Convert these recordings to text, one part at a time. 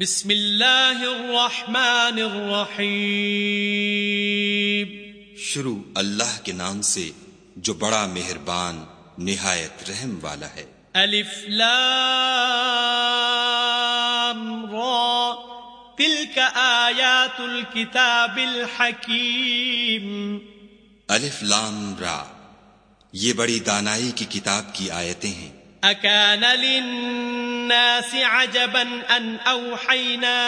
بسم اللہ الرحمن الرحیم۔ شروع اللہ کے نام سے جو بڑا مہربان نہایت رحم والا ہے۔ الف لام را۔ تلك آیات الكتاب الحکیم۔ الف لام را۔ یہ بڑی دانائی کی کتاب کی آیتیں ہیں۔ اکان للناس عجبا ان اوحینا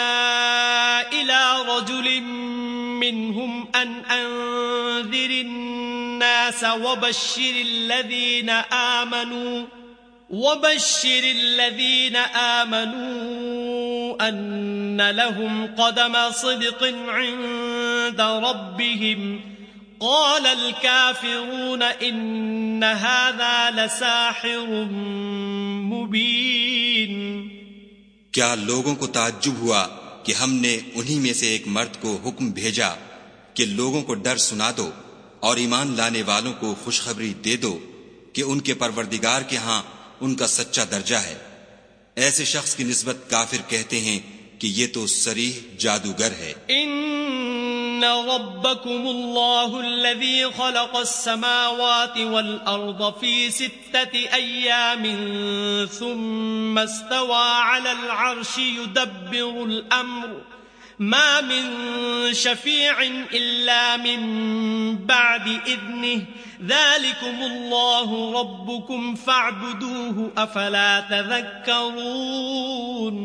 الى رجل منهم ان انذر الناس وبشر الذين آمنوا وبشر الذين آمنوا ان لهم قدم صدق عند ربهم قال الكافرون ان هذا لساحر مبين. کیا لوگوں کو تعجب ہوا کہ ہم نے انہی میں سے ایک مرد کو حکم بھیجا کہ لوگوں کو ڈر سنا دو اور ایمان لانے والوں کو خوشخبری دے دو کہ ان کے پروردگار کے ہاں ان کا سچا درجہ ہے؟ ایسے شخص کی نسبت کافر کہتے ہیں کہ یہ تو سریح جادوگر ہے۔ ان ربكم الله الذي خلق السماوات والارض في سته ايام ثم استوى على العرش يدبر الامر ما من شفيع الا من بعد اذنه ذلكم الله ربكم فاعبدوه افلا تذكرون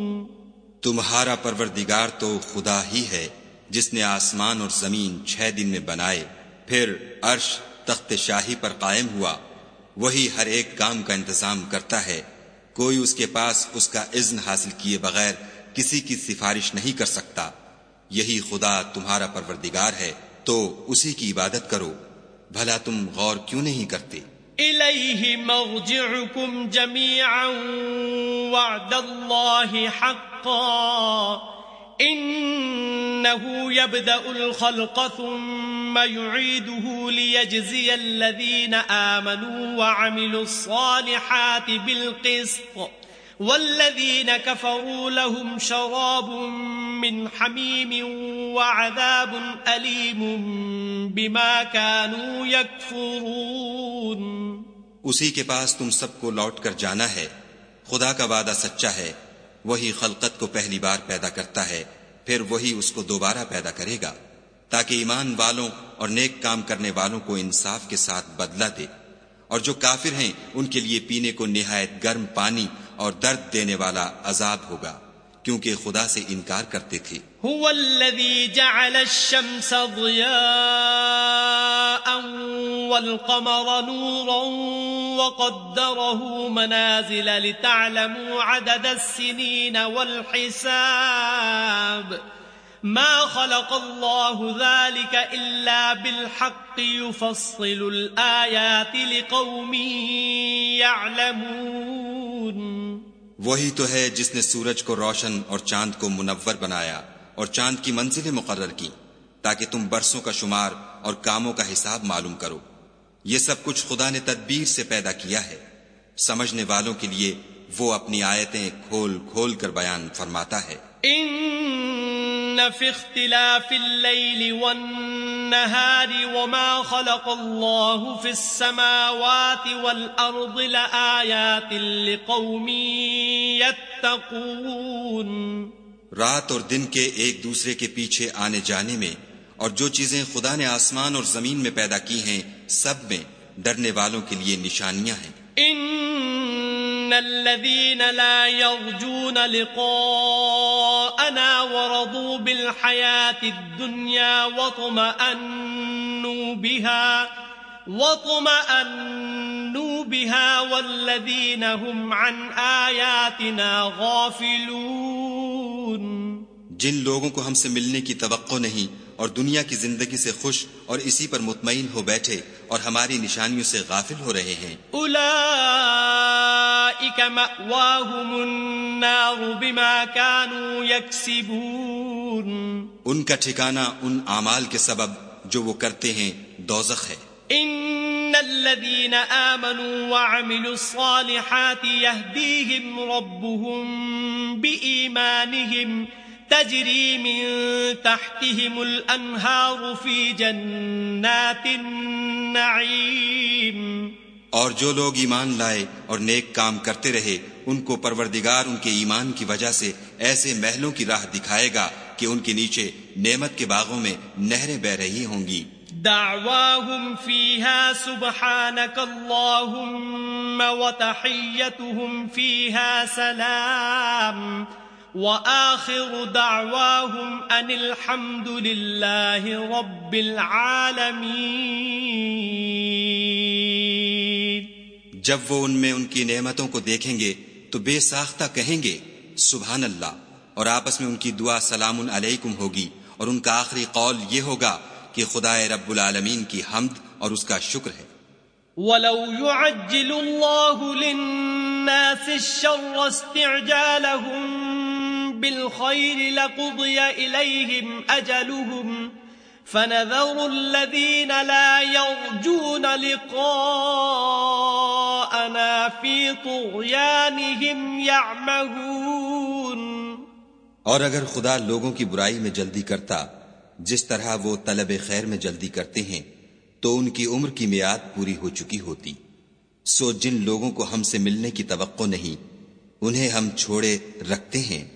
تمہارا پروردگار تو خدا ہی ہے۔ جس نے آسمان اور زمین چھ دن میں بنائے، پھر عرش تخت شاہی پر قائم ہوا۔ وہی ہر ایک کام کا انتظام کرتا ہے۔ کوئی اس کے پاس اس کا اذن حاصل کیے بغیر کسی کی سفارش نہیں کر سکتا۔ یہی خدا تمہارا پروردگار ہے، تو اسی کی عبادت کرو۔ بھلا تم غور کیوں نہیں کرتے؟ إليه مرجعكم جميعا وعد الله حقا۔ إنه يبدأ الخلق ثم يعيده ليجزي الذين آمنوا وعملوا الصالحات بالقسط والذين كفروا لهم شراب من حميم وعذاب أليم بما كانوا يكفرون اسی کے پاس تم سب کو لوٹ کر جانا ہے، خدا کا وعدہ سچا ہے۔ وہی خلقت کو پہلی بار پیدا کرتا ہے، پھر وہی اس کو دوبارہ پیدا کرے گا، تاکہ ایمان والوں اور نیک کام کرنے والوں کو انصاف کے ساتھ بدلہ دے۔ اور جو کافر ہیں، ان کے لیے پینے کو نہایت گرم پانی اور درد دینے والا عذاب ہوگا، کیونکہ خدا سے انکار کرتے تھے۔ هو الذي جعل الشمس ضياء والقمر نورا وقدره منازل لتعلموا عدد السنين والحساب. ما خلق الله ذلك إلا بالحق يفصل الآيات لقوم يعلمون. وہی تو ہے جس نے سورج کو روشن اور چاند کو منور بنایا اور چاند کی منزلیں مقرر کی۔ تاکہ تم برسوں کا شمار اور کاموں کا حساب معلوم کرو۔ یہ سب کچھ خدا نے تدبیر سے پیدا کیا ہے۔ سمجھنے والوں کے لیے وہ اپنی آیتیں کھول کھول کر بیان فرماتا ہے۔ ان في اختلاف الليل والنهار وما خلق الله في السماوات والأرض لآيات لقوم يتقون رات اور دن کے ایک دوسرے کے پیچھے آنے جانے میں اور جو چیزیں خدا نے آسمان اور زمین میں پیدا کی ہیں، سب میں ڈرنے والوں کے لیے نشانیاں ہیں۔ ان الذين لا يرجون لقاءنا ورضوا بالحياة الدنيا وطمأنوا بها وطمأنوا بها والذين هم عن آياتنا غافلون۔ جن لوگوں کو ہم سے ملنے کی توقع نہیں اور دنیا کی زندگی سے خوش اور اسی پر مطمئن ہو بیٹھے اور ہماری نشانیوں سے غافل ہو رہے ہیں۔ اولئیک مأواہم النار بما كانوا یکسبون۔ ان کا ٹھکانہ ان اعمال کے سبب جو وہ کرتے ہیں دوزخ ہے۔ ان الذين آمنوا وعملوا الصالحات يهديهم ربهم بإيمانهم تجري من تحتهم الأنهار في جنات النعيم. اور جو لوگ ایمان لائے اور نیک کام کرتے رہے ان کو پروردگار ان کے ایمان کی وجہ سے ایسے محلوں کی راہ دکھائے گا کہ ان کے نیچے نعمت کے باغوں میں نہریں بہ رہی ہوں گی۔ دعواهم فيها سبحانك اللهم وتحيتهم فيها سلام۔ وآخر دعواهم أن الحمد لله رب العالمين. جب وہ ان میں ان کی نعمتوں کو دیکھیں گے تو بے ساختہ کہیں گے سبحان اللہ اور آپس میں ان کی دعا سلام علیکم ہوگی اور ان کا آخری قول یہ ہوگا کہ خدا رب العالمین کی حمد اور اس کا شکر ہے۔ ولو يعجل الله للناس الشر استعجالهم بالخير لقضي إليهم أجلهم فنذر الذين لا يرجون لقاءنا في طغيانهم يعمهون. اور اگر خدا لوگوں کی برائی میں جلدی کرتا، جس طرح وہ طلب خیر میں جلدی کرتے ہیں، تو ان کی عمر کی میاد پوری ہو چکی ہوتی۔ سو جن لوگوں کو ہم سے ملنے کی توقع نہیں، انہیں ہم چھوڑے رکھتے ہیں۔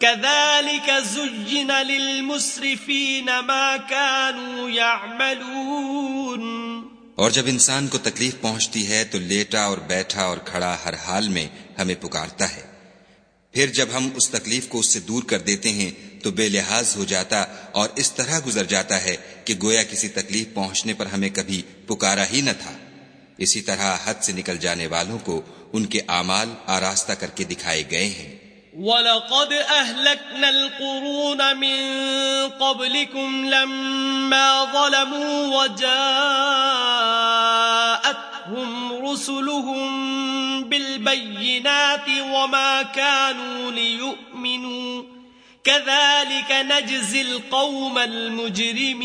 كذلك زجن للمسرفين ما كانوا يعملون. اور جب انسان کو تکلیف پہنچتی ہے تو لیٹا اور بیٹھا اور کھڑا ہر حال میں ہمیں پکارتا ہے۔ پھر جب ہم اس تکلیف کو اس سے دور کر دیتے ہیں تو بے لحاظ ہو جاتا اور اس طرح گزر جاتا ہے کہ گویا کسی تکلیف پہنچنے پر ہمیں کبھی پکارا ہی نہ تھا۔ اسی طرح حد سے نکل جانے والوں کو ان کے اعمال آراستہ کر کے دکھائے گئے ہیں۔ وَلَقَدْ أَهْلَكْنَا الْقُرُونَ مِن قَبْلِكُمْ لَمَّا ظَلَمُوا وَجَاءَتْهُمْ رُسُلُهُمْ بِالْبَيِّنَاتِ وَمَا كَانُوا لِيُؤْمِنُوا كَذَلِكَ نَجْزِي الْقَوْمَ الْمُجْرِمِينَ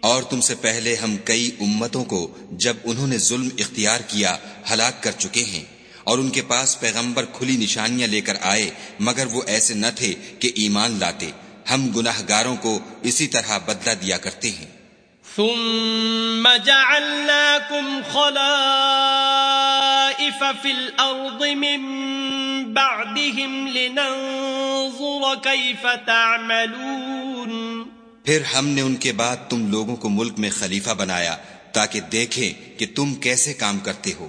اور تم سے پہلے ہم کئی امتوں کو جب انہوں نے ظلم اختیار کیا ہلاک کر چکے ہیں۔ اور ان کے پاس پیغمبر کھلی نشانیاں لے کر آئے مگر وہ ایسے نہ تھے کہ ایمان لاتے۔ ہم گناہ گاروں کو اسی طرح بدلہ دیا کرتے ہیں۔ ثم جعلناكم خلائف في الأرض من بعدهم لننظر كيف تعملون۔ پھر ہم نے ان کے بعد تم لوگوں کو ملک میں خلیفہ بنایا تاکہ دیکھیں کہ تم کیسے کام کرتے ہو۔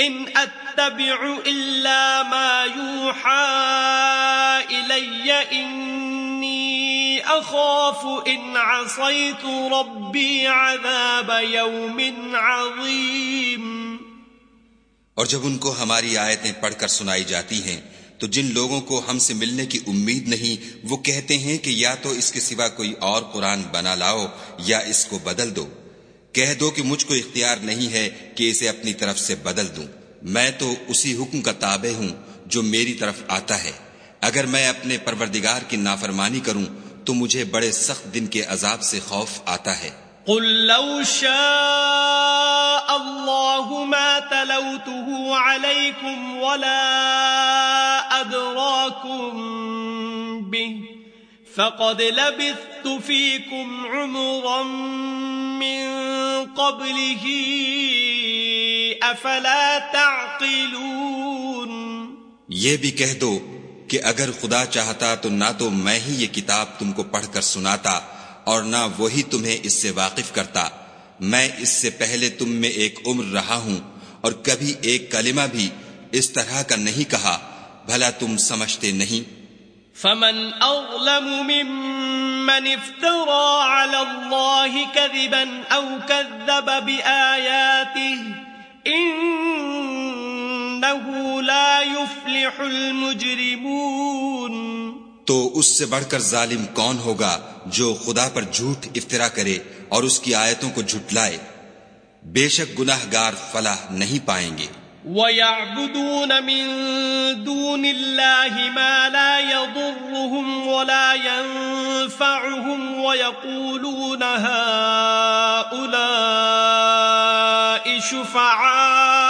ان اتبع الا ما يوحى الي اني اخاف ان عصيت ربي عذاب يوم عظيم. اور جب ان کو ہماری آیتیں پڑھ کر سنائی جاتی ہیں، تو جن لوگوں کو ہم سے ملنے کی امید نہیں، وہ کہتے ہیں کہ یا تو اس کے سوا کوئی اور قرآن بنا لاؤ یا اس کو بدل دو۔ کہہ دو کہ مجھ کو اختیار نہیں ہے کہ اسے اپنی طرف سے بدل دوں۔ میں تو اسی حکم کا تابع ہوں جو میری طرف آتا ہے۔ اگر میں اپنے پروردگار کی نافرمانی کروں تو مجھے بڑے سخت دن کے عذاب سے خوف آتا ہے۔ قل لو شاء الله ما تلوته عليكم ولا أدراكم به۔ فقد لبثت فيكم عمرا من قبله أفلا تعقلون یہ بھی کہہ دو کہ اگر خدا چاہتا تو نہ تو میں ہی یہ کتاب تم کو پڑھ کر سناتا اور نہ وہی تمہیں اس سے واقف کرتا۔ میں اس سے پہلے تم میں ایک عمر رہا ہوں اور کبھی ایک کلمہ بھی اس طرح کا نہیں کہا۔ بھلا تم سمجھتے نہیں۔ فمن أظلم ممن افترى على الله كذبا أو كذب بآياته إنه لا يفلح المجرمون تو اس سے بڑھ کر ظالم کون ہوگا جو خدا پر جھوٹ افطرا کرے اور اس کی آیتوں کو جھٹلائے؟ بے شک گناہ گار فلاح نہیں پائیں گے۔ وَيَعْبُدُونَ مِن دُونِ اللَّهِ مَا لَا يَضُرُّهُمْ وَلَا يَنفَعُهُمْ وَيَقُولُونَ هَؤُلَاءِ شُفَعَاؤُنَا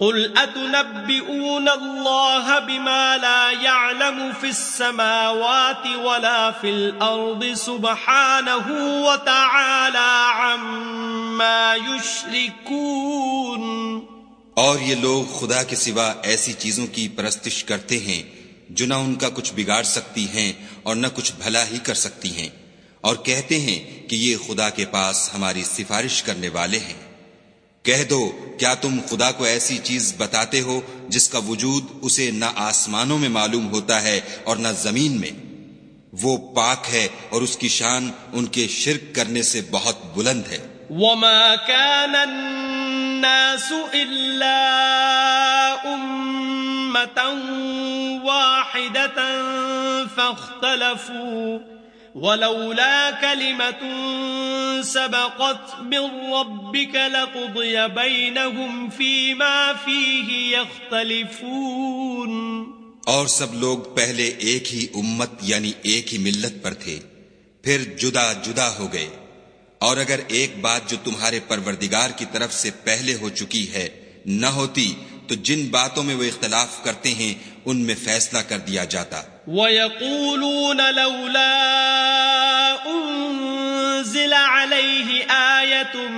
قُلْ أَتُنَبِّئُونَ اللَّهَ بِمَا لَا يَعْلَمُ فِي السَّمَاوَاتِ وَلَا فِي الْأَرْضِ سُبْحَانَهُ وَتَعَالَى عَمَّا يُشْرِكُونَ اور یہ لوگ خدا کے سوا ایسی چیزوں کی پرستش کرتے ہیں جو نہ ان کا کچھ بگاڑ سکتی ہیں اور نہ کچھ بھلا ہی کر سکتی ہیں اور کہتے ہیں کہ یہ خدا کے پاس ہماری سفارش کرنے والے ہیں۔ کہہ دو، کیا تم خدا کو ایسی چیز بتاتے ہو جس کا وجود اسے نہ آسمانوں میں معلوم ہوتا ہے اور نہ زمین میں؟ وہ پاک ہے اور اس کی شان ان کے شرک کرنے سے بہت بلند ہے۔ وما كان الناس فاختلفوا ولولا كلمة سبقت من ربك لقضي بينهم فيما فيه يختلفون اور سب لوگ پہلے ایک ہی امت یعنی ایک ہی ملت پر تھے، پھر جدا جدا ہو گئے۔ اور اگر ایک بات جو تمہارے پروردگار کی طرف سے پہلے ہو چکی ہے نہ ہوتی، تو جن باتوں میں وہ اختلاف کرتے ہیں ان میں فیصلہ کر دیا جاتا۔ وَيَقُولُونَ لَوْلَا أُنزِلَ عَلَيْهِ آيَةٌ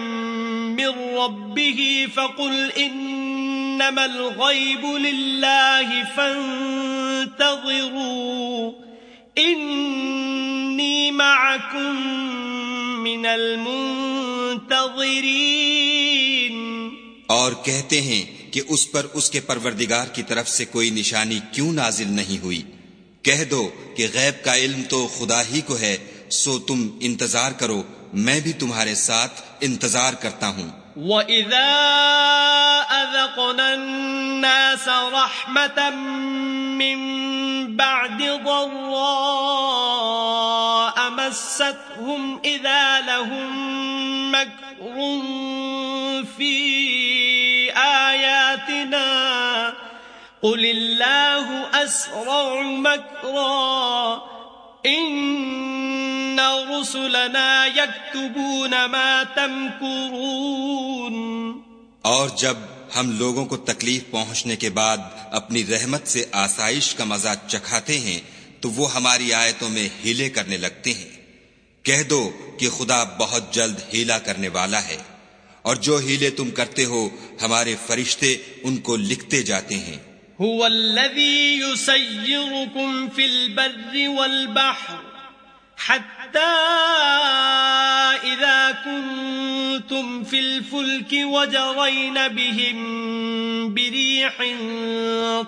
مِّن رَّبِّهِ فَقُلْ إِنَّمَا الْغَيْبُ لِلَّهِ فَانتَظِرُوا إِنِّي مَعَكُم مِّنَ الْمُنتَظِرِينَ۔ اور کہتے ہیں کہ اس پر اس کے پروردگار کی طرف سے کوئی نشانی کیوں نازل نہیں ہوئی۔ کہہ دو کہ غیب کا علم تو خدا ہی کو ہے، سو تم انتظار کرو، میں بھی تمہارے ساتھ انتظار کرتا ہوں۔ وَإِذَا أَذَقْنَا النَّاسَ رَحْمَةً مِّن بَعْدِ ضَرَّاءَ مَسَّتْهُمْ إِذَا لَهُمْ مَكْرٌ فِي آيَاتِنَا قل الله أسرع مكرا إن رسلنا يكتبون ما تمكرون اور جب ہم لوگوں کو تکلیف پہنچنے کے بعد اپنی رحمت سے آسائش کا مزہ چکھاتے ہیں، تو وہ ہماری آیتوں میں ہیلے کرنے لگتے ہیں۔ کہہ دو کہ خدا بہت جلد ہیلا کرنے والا ہے۔ اور جو ہیلے تم کرتے ہو، ہمارے فرشتے ان کو لکھتے جاتے ہیں۔ هو الذي يسيركم في البر والبحر حتى إذا كنتم في الفلك وجرين بهم بريح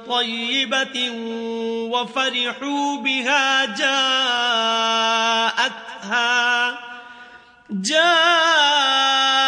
طيبة وفرحوا بها جاءتها. جاءتها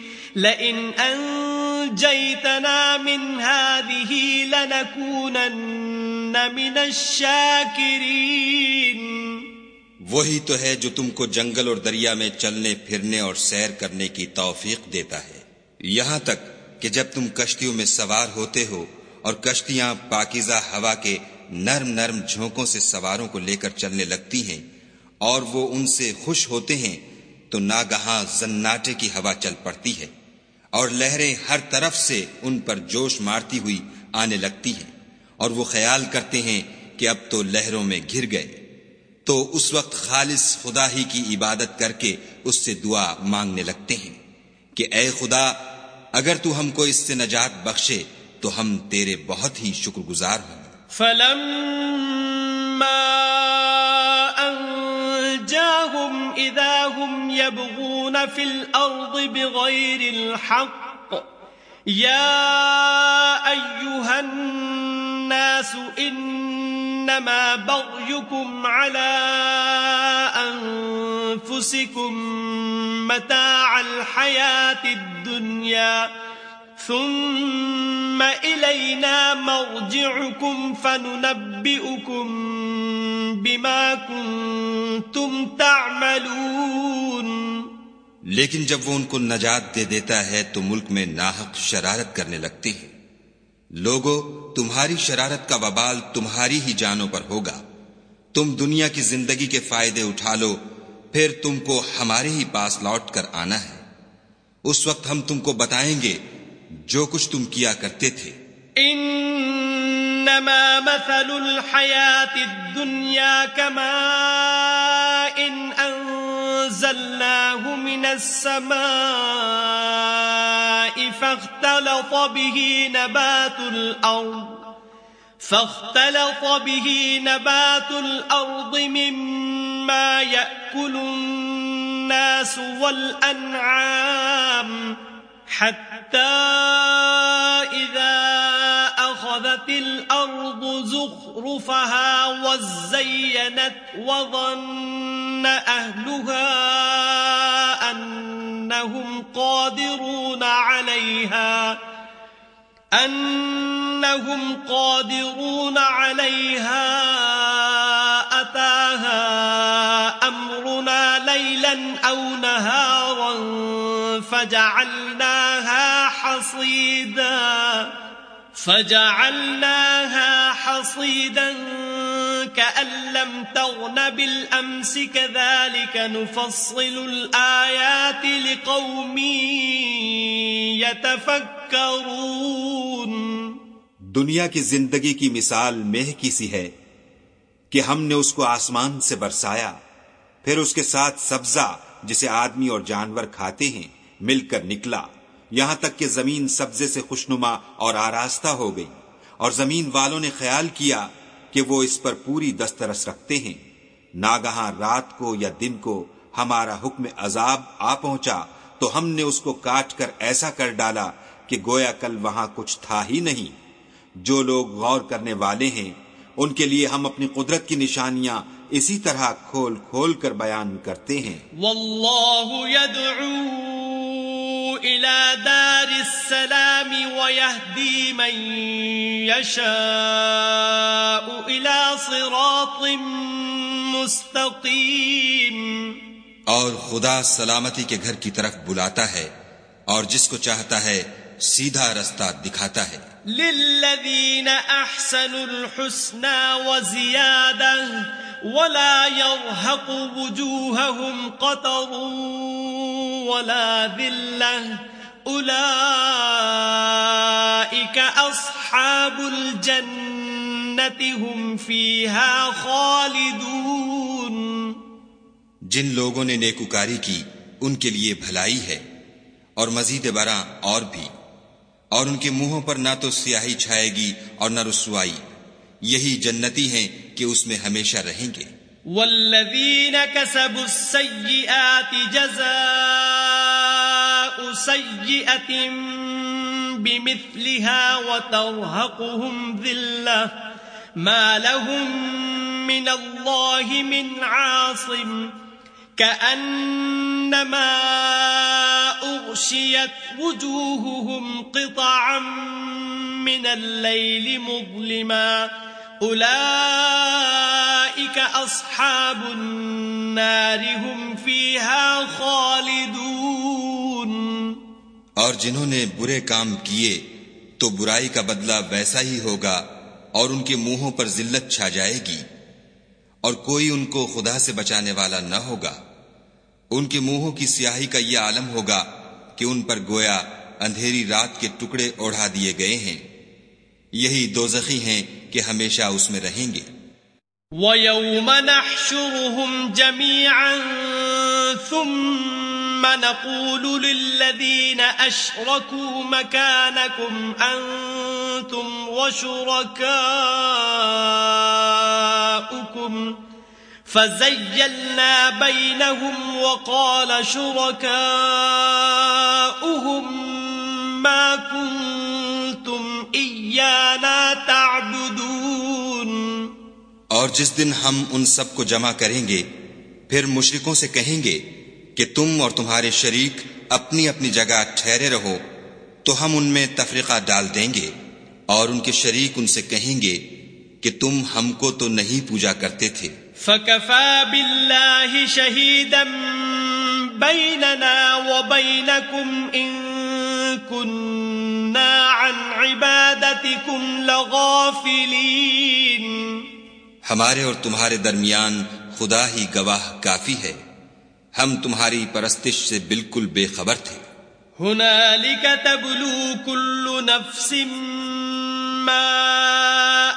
لئن أنجيتنا من هذه لنكونن من الشاكرين. وہی تو ہے جو تم کو جنگل اور دریا میں چلنے، پھرنے اور سیر کرنے کی توفیق دیتا ہے۔ یہاں تک کہ جب تم کشتیوں میں سوار ہوتے ہو اور کشتیاں پاکیزہ ہوا کے نرم نرم جھونکوں سے سواروں کو لے کر چلنے لگتی ہیں اور وہ ان سے خوش ہوتے ہیں، تو ناگہاں زناٹے کی ہوا چل پڑتی ہے۔ اور لہریں ہر طرف سے ان پر جوش مارتی ہوئی آنے لگتی ہیں اور وہ خیال کرتے ہیں کہ اب تو لہروں میں گر گئے۔ تو اس وقت خالص خدا ہی کی عبادت کر کے اس سے دعا مانگنے لگتے ہیں کہ اے خدا، اگر تو ہم کو اس سے نجات بخشے، تو ہم تیرے بہت ہی شکر گزار ہوں۔ فلما انجاهم اذا هم يبغون في الارض بغير الحق. يا ايها الناس انما بغيكم على انفسكم متاع الحياه الدنيا. ثم الينا مرجعكم فننبئكم بما كنتم تعملون. لیکن جب وہ ان کو نجات دے دیتا ہے تو ملک میں ناحق شرارت کرنے لگتے ہیں۔ لوگو، تمہاری شرارت کا وبال تمہاری ہی جانوں پر ہوگا۔ تم دنیا کی زندگی کے فائدے اٹھا لو، پھر تم کو ہمارے ہی پاس لوٹ کر آنا ہے۔ اس وقت ہم تم کو بتائیں گے جو کچھ تم کیا کرتے تھے۔ انما مثل الحیات الدنیا کما انزلناه من السماء فاختلط به نبات الأرض، فاختلط به نبات الأرض مما يأكل الناس والأنعام حتى إذا أخذت الأرض زخرفها وزينت وظن أهلها أنهم قادرون عليها أنهم قادرون عليها أتاها أمرنا ليلا أو نهارا فجعلناها حصيدا فجعلناها حصيدا كأن لم تغن بالأمس، كذلك نفصل الآيات لقوم يتفكرون. دنیا کی زندگی کی مثال مہ کی سی ہے کہ ہم نے اس کو آسمان سے برسایا، پھر اس کے ساتھ سبزہ جسے آدمی اور جانور کھاتے ہیں مل کر نکلا۔ یہاں تک کہ زمین سبزے سے خوشنما اور آراستہ ہو گئی اور زمین والوں نے خیال کیا کہ وہ اس پر پوری دسترس رکھتے ہیں۔ ناگہاں رات کو یا دن کو ہمارا حکم عذاب آ پہنچا تو ہم نے اس کو کاٹ کر ایسا کر ڈالا کہ گویا کل وہاں کچھ تھا ہی نہیں۔ جو لوگ غور کرنے والے ہیں، ان کے لیے ہم اپنی قدرت کی نشانیاں اسی طرح کھول کھول کر بیان کرتے ہیں۔ واللہ الى دار السلام ويهدي من يشاء الى صراط مستقیم اور خدا سلامتی کے گھر کی طرف بلاتا ہے اور جس کو چاہتا ہے سیدھا رستہ دکھاتا ہے۔ للذین احسنوا الحسنى وزیادہ ولا يرهق وجوههم قطر ولا ذلة. أولئك أصحاب الجنة هم فيها خالدون. جن لوگوں نے نیکوکاری کی، ان کے لیے بھلائی ہے اور مزید برآں اور بھی، اور ان کے منہوں پر نہ تو سیاہی چھائے گی اور نہ رسوائی۔ یہی جنتی ہیں کہ اس میں ہمیشہ رہیں گے۔ والذین کسبوا السیئات جزاء سیئت بمثلها وترهقهم ذلة، ما لهم من الله من عاصم، كأنما أغشيت وجوههم قطعا من الليل مظلما۔ اصحاب النار هم فيها خالدون۔ اور جنہوں نے برے کام کیے، تو برائی کا بدلہ ویسا ہی ہوگا اور ان کے منہوں پر ذلت چھا جائے گی۔ اور کوئی ان کو خدا سے بچانے والا نہ ہوگا۔ ان کے منہوں کی سیاہی کا یہ عالم ہوگا کہ ان پر گویا اندھیری رات کے ٹکڑے اوڑھا دیے گئے ہیں۔ یہی دو زخی ہیں کہ ہمیشہ اس میں رہیں گے۔ وَيَوْمَ نَحْشُرُهُمْ جَمِيعًا ثُمَّ نَقُولُ لِلَّذِينَ أَشْرَكُوا مَكَانَكُمْ أَنْتُمْ وَشُرَكَاؤُكُمْ فَزَيَّلْنَا بَيْنَهُمْ وَقَالَ شُرَكَاؤُهُمْ ما كنتم إيانا تعبدون۔ اور جس دن ہم ان سب کو جمع کریں گے پھر مشرکوں سے کہیں گے کہ تم اور تمہارے شریک اپنی اپنی جگہ ٹھہرے رہو تو ہم ان میں تفریقہ ڈال دیں گے۔ اور ان کے شریک ان سے کہیں گے کہ تم ہم کو تو نہیں پوجا کرتے تھے۔ فَكَفَى بِاللَّهِ شَهِيدًا بَيْنَنَا وَبَيْنَكُمْ إِن كنا عن عبادتكم لغافلين ہمارے اور تمہارے درمیان خدا ہی گواہ کافی ہے۔ ہم تمہاری پرستش سے بالکل بے خبر تھے۔ هنالك تبلو كل نفس ما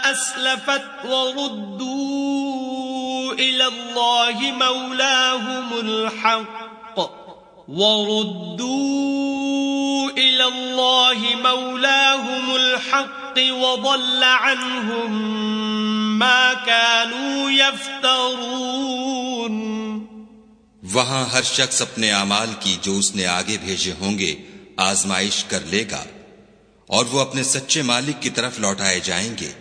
أسلفت وردوا إلى الله مولاهم الحق وردوا إلى الله مولاهم الحق وضل عنهم ما كانوا يفترون. وہاں ہر شخص اپنے اعمال کی جو اس نے آگے بھیجے ہوں گے آزمائش کر لے گا اور وہ اپنے سچے مالک کی طرف لوٹائے جائیں گے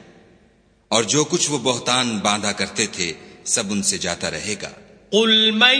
اور جو کچھ وہ بہتان باندھا کرتے تھے سب ان سے جاتا رہے گا۔ قل من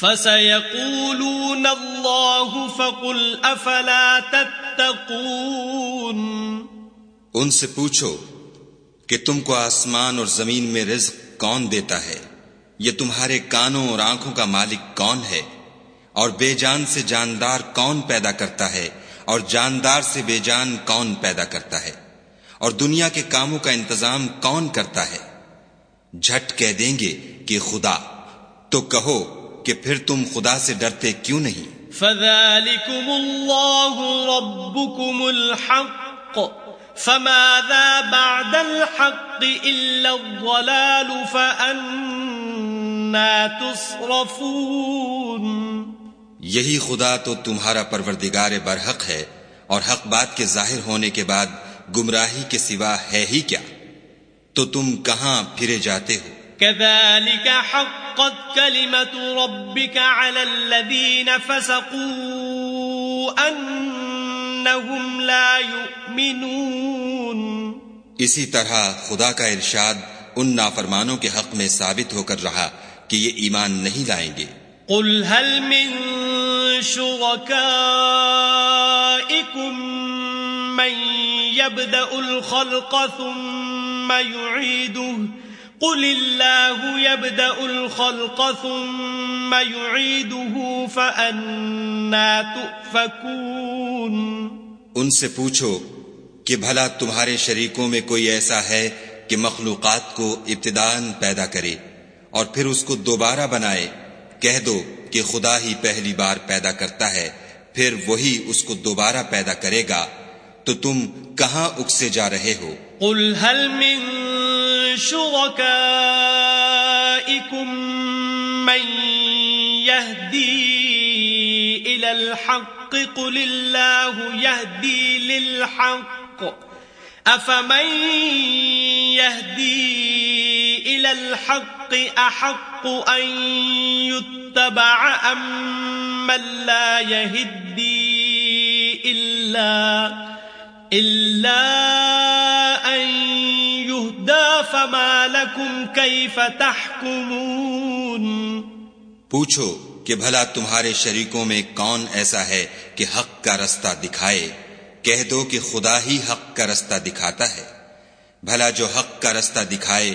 فسيقولون الله فقل أفلا تتقون ان سے پوچھو کہ تم کو آسمان اور زمین میں رزق کون دیتا ہے؟ یہ تمہارے کانوں اور آنکھوں کا مالک کون ہے؟ اور بے جان سے جاندار کون پیدا کرتا ہے؟ اور جاندار سے بے جان کون پیدا کرتا ہے؟ اور دنیا کے کاموں کا انتظام کون کرتا ہے؟ جھٹ کہہ دیں گے کہ خدا، تو کہو کہ پھر تم خدا سے ڈرتے کیوں نہیں؟ فذلكم الله ربكم الحق فماذا بعد الحق إلا الضلال فأنا تصرفون۔ یہی خدا تو تمہارا پروردگار برحق ہے اور حق بات کے ظاہر ہونے کے بعد گمراہی کے سوا ہے ہی کیا؟ تو تم کہاں پھرے جاتے ہو؟ كذلك حقت كلمة ربك على الذين فسقوا أنهم لا يؤمنون. اسی طرح خدا کا ارشاد ان نافرمانوں کے حق میں ثابت ہو کر رہا کہ یہ ایمان نہیں لائیں گے۔ قل هل من شركائكم من يبدأ الخلق ثم يعيده؟ قل الله يبدأ الخلق ثم يعيده فأنا تؤفكون ان سے پوچھو کہ بھلا تمہارے شریکوں میں کوئی ایسا ہے کہ مخلوقات کو ابتدان پیدا کرے اور پھر اس کو دوبارہ بنائے؟ کہہ دو کہ خدا ہی پہلی بار پیدا کرتا ہے پھر وہی اس کو دوبارہ پیدا کرے گا۔ تو تم کہاں اکسے جا رہے ہو؟ قل هل من شركائكم من يهدي إلى الحق، قل الله يهدي للحق. أفمن يهدي إلى الحق، أحق أن يتبع أم من لا يهدي إلا إلا أن يهدى فما لكم كيف تحكمون پوچھو کہ بھلا تمہارے شریکوں میں کون ایسا ہے کہ حق کا رستہ دکھائے؟ کہہ دو کہ خدا ہی حق کا رستہ دکھاتا ہے۔ بھلا جو حق کا رستہ دکھائے،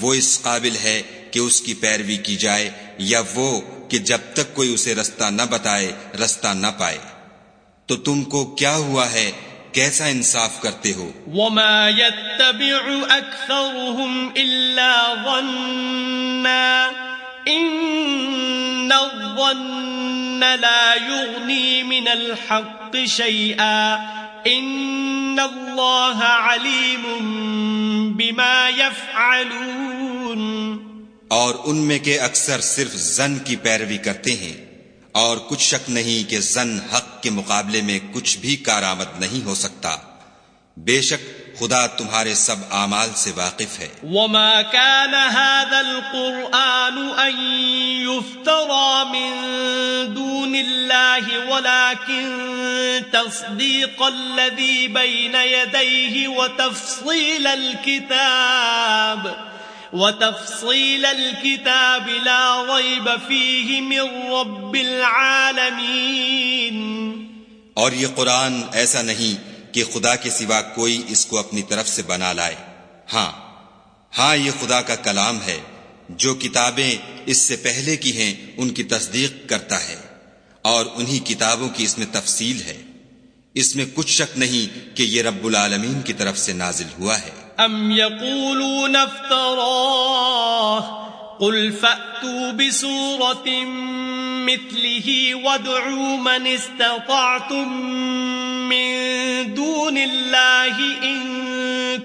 وہ اس قابل ہے کہ اس کی پیروی کی جائے، یا وہ کہ جب تک کوئی اسے رستہ نہ بتائے، رستہ نہ پائے۔ تو تم کو کیا ہوا ہے کیسا انصاف کرتے ہو؟ وما يتبع اكثرهم الا ظننا ان الظن لا يغني من الحق شيئا ان الله عليم بما يفعلون اور ان میں کے اکثر صرف زن کی پیروی کرتے ہیں۔ اور کچھ شک نہیں کہ زن حق کے مقابلے میں کچھ بھی کارآمد نہیں ہو سکتا۔ بے شک خدا تمہارے سب اعمال سے واقف ہے۔ وما كان هذا القرآن أن يفترى من دون الله ولكن تصديق الذي بين يديه وتفصيل الكتاب وتفصيل الكتاب لا ريب فيه من رب العالمين. اور یہ قرآن ایسا نہیں کہ خدا کے سوا کوئی اس کو اپنی طرف سے بنا لائے۔ ہاں ہاں یہ خدا کا کلام ہے۔ جو کتابیں اس سے پہلے کی ہیں، ان کی تصدیق کرتا ہے۔ اور انہی کتابوں کی اس میں تفصیل ہے۔ اس میں کچھ شک نہیں کہ یہ رب العالمین کی طرف سے نازل ہوا ہے۔ ام يقولون افتراه قل فأتوا بسورة مثله وادعوا من استطعتم من دون الله إن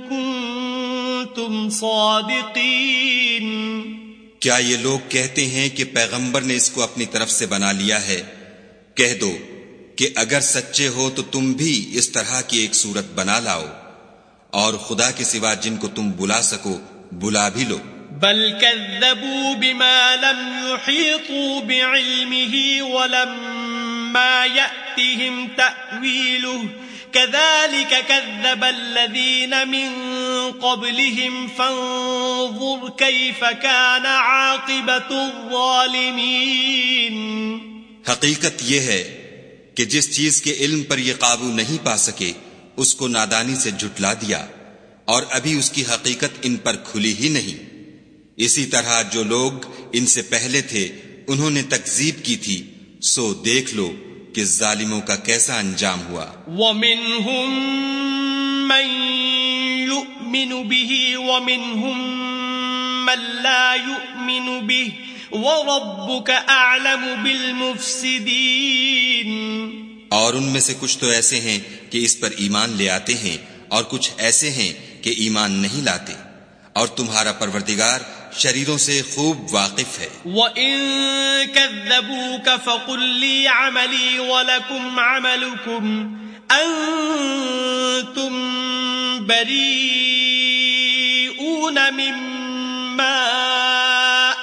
كنتم صادقين۔ کیا یہ لوگ کہتے ہیں کہ پیغمبر نے اس کو اپنی طرف سے بنا لیا ہے؟ کہہ دو کہ اگر سچے ہو تو تم بھی اس طرح کی ایک صورت بنا لاؤ۔ اور خدا کے سوا جن کو تم بلا سکو بلا بھی لو۔ بل كذبوا بما لم يحيطوا بعلمه ولما يأتهم تأويله كذلك كذب الذين من قبلهم فانظر كيف كان عاقبة الظالمين حقیقت یہ ہے کہ جس چیز کے علم پر یہ قابو نہیں پا سکے اس کو نادانی سے جھٹلا دیا اور ابھی اس کی حقیقت ان پر کھلی ہی نہیں۔ اسی طرح جو لوگ ان سے پہلے تھے، انہوں نے تکزیب کی تھی۔ سو دیکھ لو کہ ظالموں کا کیسا انجام ہوا۔ وَمِنْهُمْ مَنْ يُؤْمِنُ بِهِ وَمِنْهُمْ مَنْ لَا يُؤْمِنُ بِهِ وَرَبُّكَ أَعْلَمُ بِالْمُفْسِدِينَ۔ اور ان میں سے کچھ تو ایسے ہیں کہ اس پر ایمان لے آتے ہیں اور کچھ ایسے ہیں کہ ایمان نہیں لاتے۔ اور تمہارا پروردگار شریروں سے خوب واقف ہے۔ وَإِن كَذَّبُوكَ فَقُلْ لِي عَمَلِي وَلَكُمْ عَمَلُكُمْ أَنتُمْ بَرِيئُونَ مِمَّا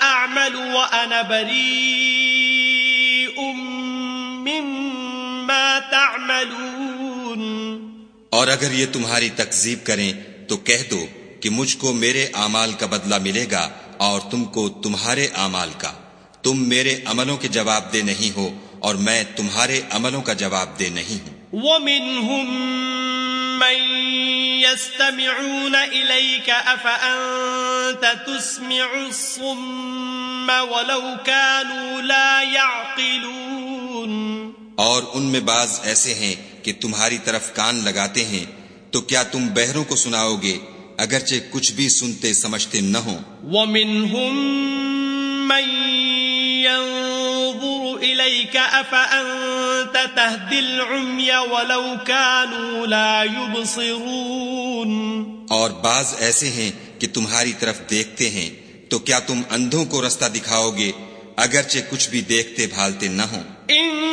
أَعْمَلُ وَأَنَا بَرِيءٌ۔ تَعْمَلُونَ۔ اور اگر یہ تمہاری تکذیب کریں تو کہہ دو کہ مجھ کو میرے اعمال کا بدلہ ملے گا اور تم کو تمہارے اعمال کا۔ تم میرے عملوں کے جواب دے نہیں ہو اور میں تمہارے عملوں کا جواب دے نہیں ہوں۔ وَمِنْهُمْ مَنْ يَسْتَمِعُونَ إِلَيْكَ أَفَأَنْتَ تُسْمِعُ الصُّمَّ وَلَوْ كَانُوا لَا يَعْقِلُونَ۔ اور ان میں بعض ایسے ہیں کہ تمہاری طرف کان لگاتے ہیں تو کیا تم بہروں کو سناؤ گے؟ اگرچہ کچھ بھی سنتے سمجھتے نہ ہوں۔ وَمِنْهُمْ مَنْ يَنظُرُ إِلَيْكَ أَفَأَنْتَ الْعُمْيَ وَلَوْ كَانُوا لَا يُبْصِرُونَ۔ اور بعض ایسے ہیں کہ تمہاری طرف دیکھتے ہیں تو کیا تم اندھوں کو رستہ دکھاؤ گے؟ اگرچہ کچھ بھی دیکھتے بھالتے نہ ہوں۔ ان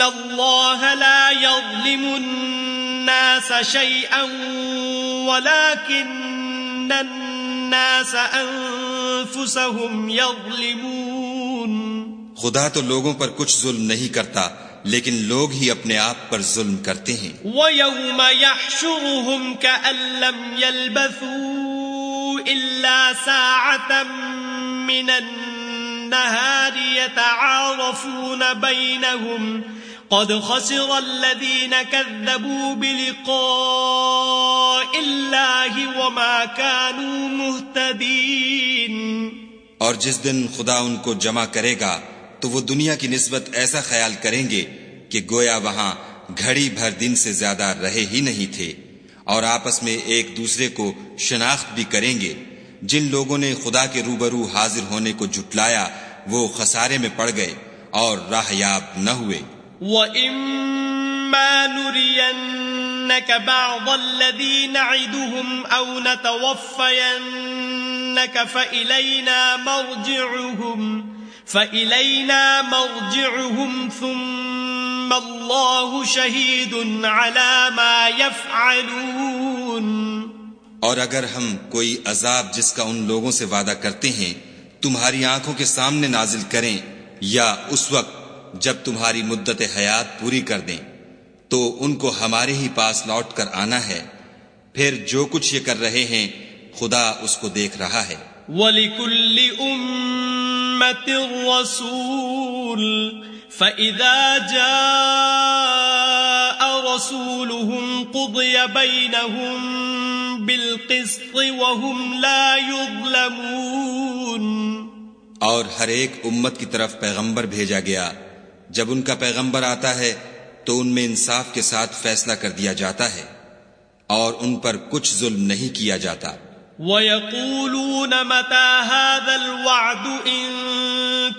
اللہ لا يظلم الناس شيئا ولكن الناس انفسهم يظلمون خدا تو لوگوں پر کچھ ظلم نہیں کرتا لیکن لوگ ہی اپنے آپ پر ظلم کرتے ہیں۔ وَيَوْمَ يَحْشُرُهُمْ كَأَن لَّمْ يَلْبَثُوا إِلَّا سَاعَةً مِّنَ النَّهَارِ يَتَعَارَفُونَ بَيْنَهُمْ قد خسر الذين كذبوا بلقاء الله وما كانوا مهتدين. اور جس دن خدا ان کو جمع کرے گا، تو وہ دنیا کی نسبت ایسا خیال کریں گے کہ گویا وہاں گھڑی بھر دن سے زیادہ رہے ہی نہیں تھے۔ اور آپس میں ایک دوسرے کو شناخت بھی کریں گے۔ جن لوگوں نے خدا کے روبرو حاضر ہونے کو جٹلایا وہ خسارے میں پڑ گئے اور راہ یاب نہ ہوئے۔ وَإِمَّا نُرِيَنَّكَ بَعْضَ الَّذِي نَعِدُهُمْ أَوْ نَتَوَفَّيَنَّكَ فَإِلَيْنَا مَرْجِعُهُمْ فَإِلَيْنَا مَرْجِعُهُمْ ثُمَّ اللَّهُ شَهِيدٌ عَلَى مَا يَفْعَلُونَ اور اگر ہم کوئی عذاب جس کا ان لوگوں سے وعدہ کرتے ہیں تمہاری آنکھوں کے سامنے نازل کریں یا اس وقت جب تمہاری مدت حیات پوری کر دیں تو ان کو ہمارے ہی پاس لوٹ کر آنا ہے۔ پھر جو کچھ یہ کر رہے ہیں خدا اس کو دیکھ رہا ہے۔ وَلِكُلِّ أُمَّةٍ رَسُولٌ فَإِذَا جَاءَ رَسُولُهُمْ قُضِيَ بَيْنَهُمْ بِالْقِسْطِ وَهُمْ لَا يُظْلَمُونَ۔ اور ہر ایک امت کی طرف پیغمبر بھیجا گیا۔ جب ان کا پیغمبر آتا ہے تو ان میں انصاف کے ساتھ فیصلہ کر دیا جاتا ہے اور ان پر کچھ ظلم نہیں کیا جاتا۔ وَيَقُولُونَ مَتَى هَذَا الْوَعْدُ إِن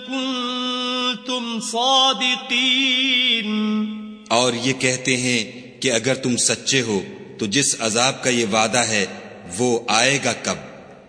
كُنتُمْ صَادِقِينَ۔ اور یہ کہتے ہیں کہ اگر تم سچے ہو تو جس عذاب کا یہ وعدہ ہے وہ آئے گا کب؟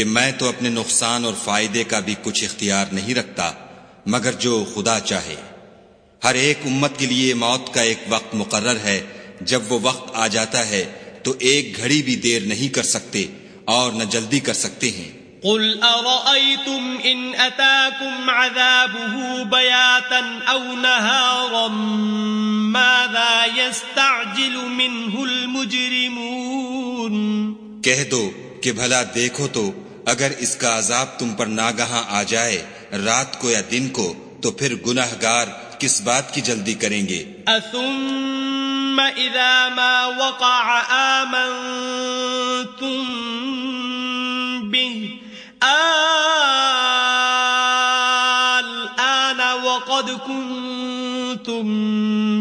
کہ میں تو اپنے نقصان اور فائدے کا بھی کچھ اختیار نہیں رکھتا مگر جو خدا چاہے۔ ہر ایک امت کے لیے موت کا ایک وقت مقرر ہے۔ جب وہ وقت آ جاتا ہے تو ایک گھڑی بھی دیر نہیں کر سکتے اور نہ جلدی کر سکتے ہیں۔ قل أرأيتم إن أتاكم عذابه بياتا أو نهارا؟ ماذا يستعجل منه المجرمون؟ کہہ دو کہ بھلا دیکھو تو اگر اس کا عذاب تم پر ناگہاں آ جائے رات کو یا دن کو تو پھر گناہ گار کس بات کی جلدی کریں گے؟ اثم اذا ما وقع آمنتم به الآن وقد كنتم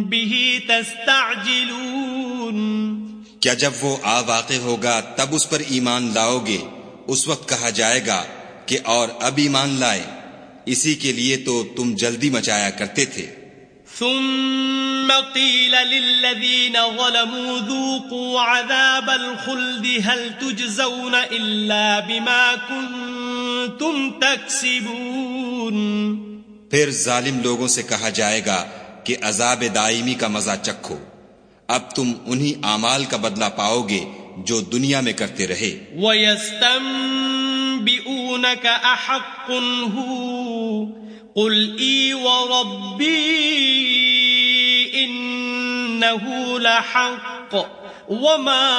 به تستعجلون کیا جب وہ آ واقع ہوگا تب اس پر ایمان لاؤ گے؟ اس وقت کہا جائے گا کہ اور اب ایمان لائے اسی کے لیے تو تم جلدی مچایا کرتے تھے۔ ثم قيل للذين ظلموا ذوقوا عذاب الخلد هل تجزون إلا بما كنتم تكسبون پھر ظالم لوگوں سے کہا جائے گا کہ عذاب دائمی کا مزہ چکھو۔ اب تم انہی اعمال کا بدلہ پاؤ گے جو دنیا میں کرتے رہے۔ وَيَسْتَنْبِئُونَكَ أَحَقٌ هُوَ قل اي وربي انه لحق وما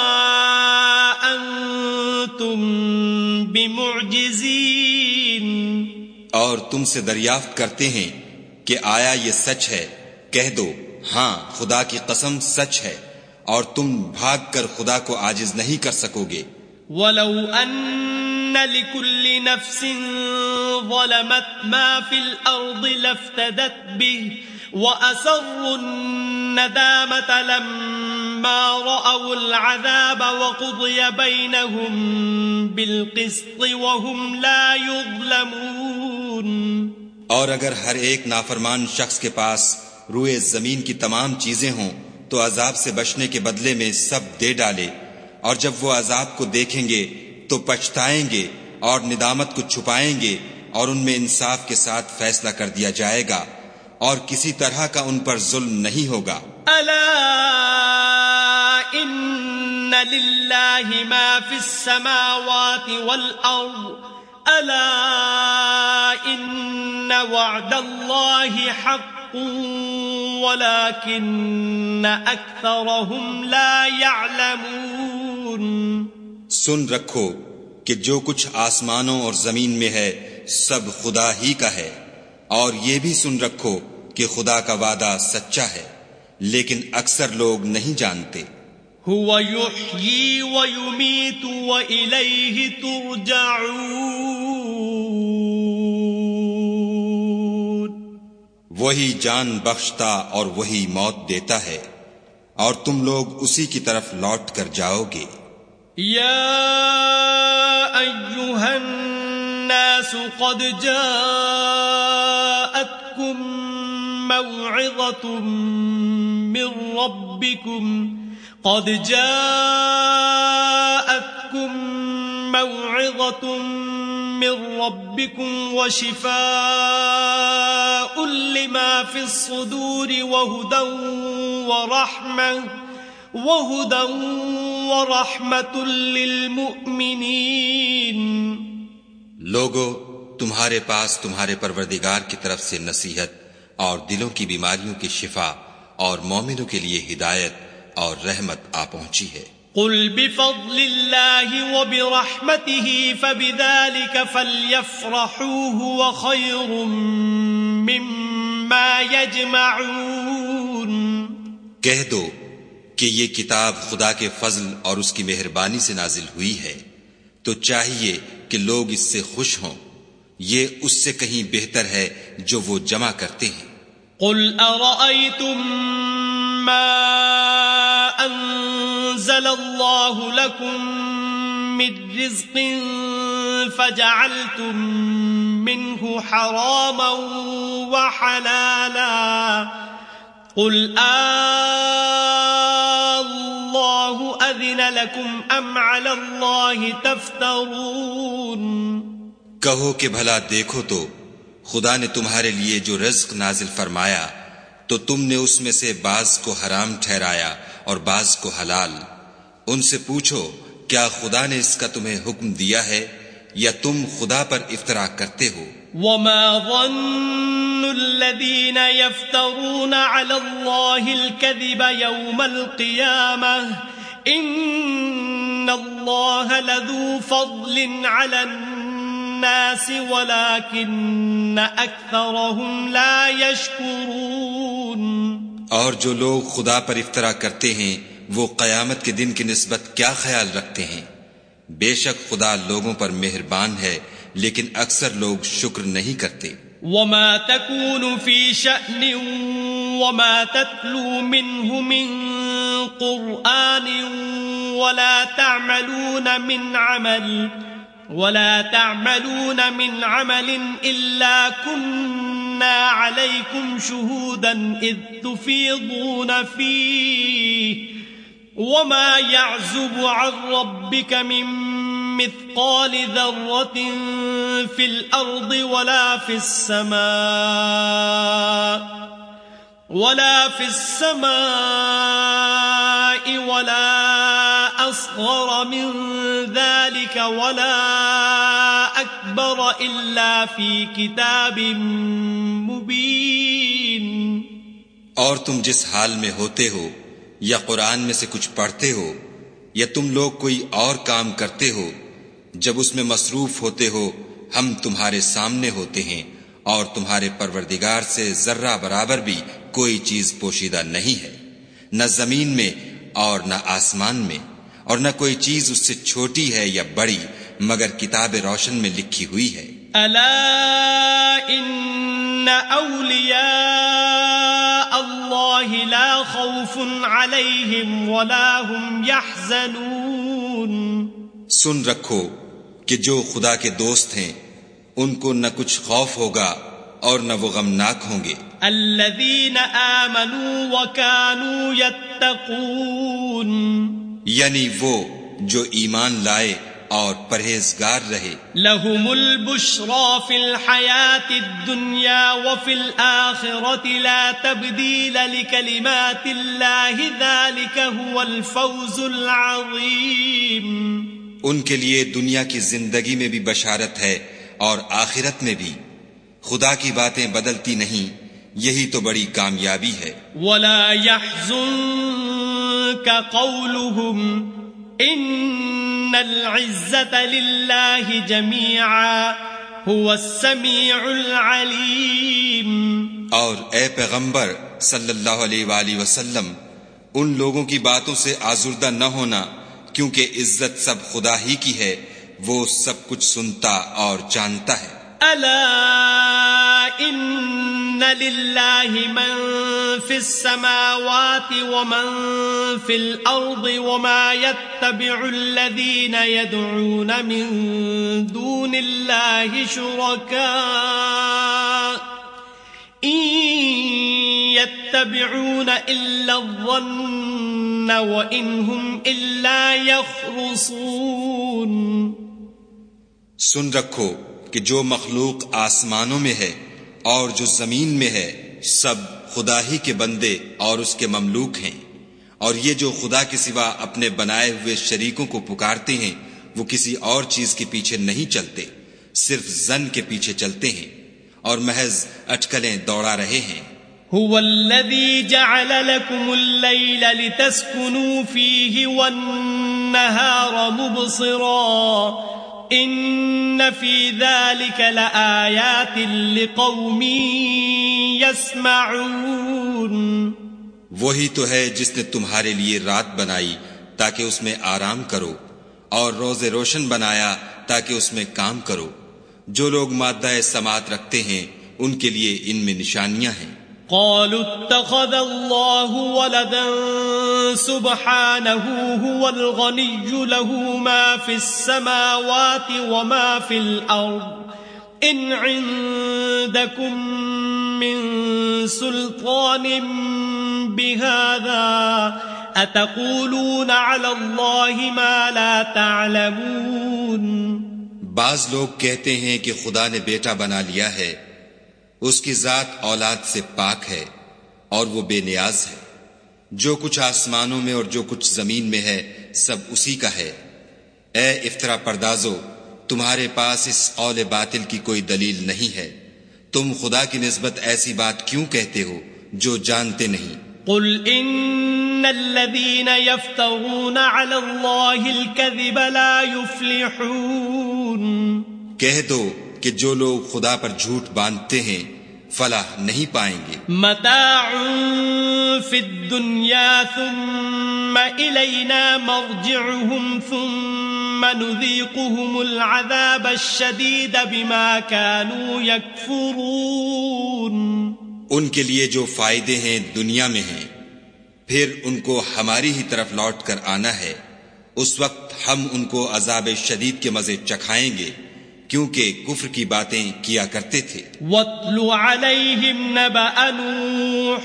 انتم بمعجزين۔ اور تم سے دریافت کرتے ہیں کہ آیا یہ سچ ہے۔ کہہ دو ہاں خدا کی قسم سچ ہے۔ اور تم بھاگ کر خدا کو عاجز نہیں کر سکو گے۔ ولو ان لكل نفس ظلمت ما في الأرض لافتدت به وأسروا الندامة لما رأوا العذاب وقضي بينهم بالقسط وهم لا يظلمون۔ اور اگر ہر ایک نافرمان شخص کے پاس روئے زمین کی تمام چیزیں ہوں تو عذاب سے بچنے کے بدلے میں سب دے ڈالے۔ اور جب وہ عذاب کو دیکھیں گے، تو پچھتائیں گے اور ندامت کو چھپائیں گے اور ان میں انصاف کے ساتھ فیصلہ کر دیا جائے گا۔ اور کسی طرح کا ان پر ظلم نہیں ہوگا۔ الا ان للہ ما فی السماوات والارض۔ الا ان وعد اللہ حق ولكن اکثرهم لا يعلمون سن رکھو کہ جو کچھ آسمانوں اور زمین میں ہے سب خدا ہی کا ہے۔ اور یہ بھی سن رکھو کہ خدا کا وعدہ سچا ہے لیکن اکثر لوگ نہیں جانتے۔ هو يحيي ويميت وإليه ترجعون۔ وہی جان بخشتا اور وہی موت دیتا ہے، اور تم لوگ اسی کی طرف لوٹ کر جاؤ گے۔ يا أيها الناس قد جاءتكم موعظة من ربكم قد جاءتكم موعظة من ربكم وشفاء لما في الصدور وهدى ورحمة وهدى ورحمة للمؤمنين. لوگو، تمہارے پاس تمہارے پروردگار کی طرف سے نصیحت اور دلوں کی بیماریوں کی شفا اور مومنوں کے لیے ہدایت اور رحمت آ پہنچی ہے۔ قل بفضل الله وبرحمته فبذلك فليفرحوا هو خير مما يجمعون. کہہ دو کہ یہ کتاب خدا کے فضل اور اس کی مہربانی سے نازل ہوئی ہے تو چاہیے کہ لوگ اس سے خوش ہوں۔ یہ اس سے کہیں بہتر ہے جو وہ جمع کرتے ہیں۔ قل أرأيتم ما أنزل الله لكم من رزق فجعلتم منه حراما وحلالا قل آه الله أذن لكم أم على الله تفترون کہو کہ بھلا دیکھو تو خدا نے تمہارے لیے جو رزق نازل فرمایا تو تم نے اس میں سے بعض کو حرام ٹھہرایا اور بعض کو حلال ان سے پوچھو کیا خدا نے اس کا تمہیں حکم دیا ہے؟ یا تم خدا پر افطرا کرتے ہو؟ وما ظن الذين يفترون على الله الكذب يوم القيامة إن الله لذو فضل على الناس ولكن أكثرهم لا يشكرون اور جو لوگ خدا پر افطرا کرتے ہیں وہ قیامت کے دن کی نسبت کیا خیال رکھتے ہیں؟ بے شک خدا لوگوں پر مہربان ہے، لیکن اکثر لوگ شکر نہیں کرتے۔ وما تكون في شأن وما تتلو منه من قرآن ولا تعملون من عمل ولا تعملون من عمل إلا كنا عليكم شهودا إذ تفيضون فيه وما يعزب عن ربك من مثقال ذرة في الأرض ولا في السماء ولا في السماء ولا أصغر من ذلك ولا أكبر إلا في كتاب مبين اور تم جس حال میں ہوتے ہو یا قرآن میں سے کچھ پڑھتے ہو، یا تم لوگ کوئی اور کام کرتے ہو، جب اس میں مصروف ہوتے ہو، ہم تمہارے سامنے ہوتے ہیں اور تمہارے پروردگار سے ذرہ برابر بھی کوئی چیز پوشیدہ نہیں ہے۔ نہ زمین میں اور نہ آسمان میں، اور نہ کوئی چیز اس سے چھوٹی ہے یا بڑی، مگر کتاب روشن میں لکھی ہوئی ہے۔ الا ان اولیاء اللہ لا خوف علیہم ولا هم يحزنون. سن رکھو کہ جو خدا کے دوست ہیں ان کو نہ کچھ خوف ہوگا اور نہ وہ غمناک ہوں گے۔ الذين آمنوا وكانوا يتقون. یعنی وہ جو ایمان لائے اور پرہیزگار رہے۔ لهم البشرى في الحياة الدنيا وفي الآخرة لا تبديل لكلمات الله ذلك هو الفوز العظيم۔ ان کے لیے دنیا کی زندگی میں بھی بشارت ہے اور آخرت میں بھی۔ خدا کی باتیں بدلتی نہیں یہی تو بڑی کامیابی ہے۔ ولا يحزنك قولهم ان العزة لله جميعا هو السميع العليم. اور اے پیغمبر صلی اللہ علیہ وآلہ وسلم ان لوگوں کی باتوں سے آزردہ نہ ہونا کیونکہ عزت سب خدا ہی کی ہے وہ سب کچھ سنتا اور جانتا ہے۔ الا ان لله من في السماوات ومن في الارض وما يتبع الذين يدعون من دون الله شركاء ان يتبعون الا الظن وان هم الا يخرصون سن رکھو کہ جو مخلوق آسمانوں میں ہے اور جو زمین میں ہے، سب خدا ہی کے بندے اور اس کے مملوک ہیں۔ اور یہ جو خدا کے سوا اپنے بنائے ہوئے شریکوں کو پکارتے ہیں، وہ کسی اور چیز کے پیچھے نہیں چلتے، صرف زن کے پیچھے چلتے ہیں۔ اور محض اٹکلیں دوڑا رہے ہیں۔ هو الذي جعل لكم الليل لتسكنوا فيه والنهار مبصرا۔ ان فی ذلك لآیات لقوم يسمعون وہی تو ہے جس نے تمہارے لیے رات بنائی تاکہ اس میں آرام کرو اور روز روشن بنایا تاکہ اس میں کام کرو۔ جو لوگ مادہ سماعت رکھتے ہیں، ان کے لیے ان میں نشانیاں ہیں۔ قالوا اتخذ الله ولدا سبحانه هو الغني له ما في السماوات وما في الأرض. إن عندكم من سلطان بهذا أتقولون على الله ما لا تعلمون؟ بعض لوگ کہتے ہیں کہ خدا نے بیٹا بنا لیا ہے اس کی ذات اولاد سے پاک ہے اور وہ بے نیاز ہے۔ جو کچھ آسمانوں میں اور جو کچھ زمین میں ہے سب اسی کا ہے۔ اے افطرا پردازو تمہارے پاس اس قول باطل کی کوئی دلیل نہیں ہے۔ تم خدا کی نسبت ایسی بات کیوں کہتے ہو جو جانتے نہیں؟ قل ان الذين يفترون على الله الكذب لا يفلحون۔ کہہ دو کہ جو لوگ خدا پر جھوٹ باندھتے ہیں فلاح نہیں پائیں گے۔ متاع فی الدنیا ثم الینا مرجعهم ثم نذیقهم العذاب الشدید بما كانوا يكفرون ان کے لیے جو فائدے ہیں دنیا میں ہیں پھر ان کو ہماری ہی طرف لوٹ کر آنا ہے۔ اس وقت ہم ان کو عذاب شدید کے مزے چکھائیں گے۔ کیونکہ کفر کی باتیں کیا کرتے تھے۔ وَاتْلُ عَلَيْهِمْ نَبَأَ نُوحٍ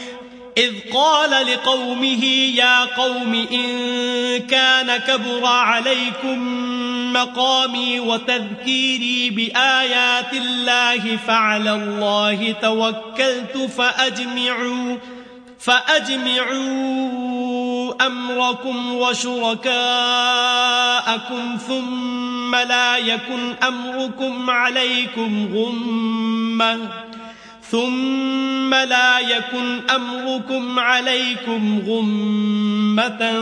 اذ قال لقومه يا قوم ان كان كبر عليكم مقامي وتذكيري بآيات الله فعلى الله توكلت فأجمعوا فأجمعوا أمركم وشركاءكم ثم لا يكن أمركم عليكم غمة ثم لا يكن أمركم عليكم غمة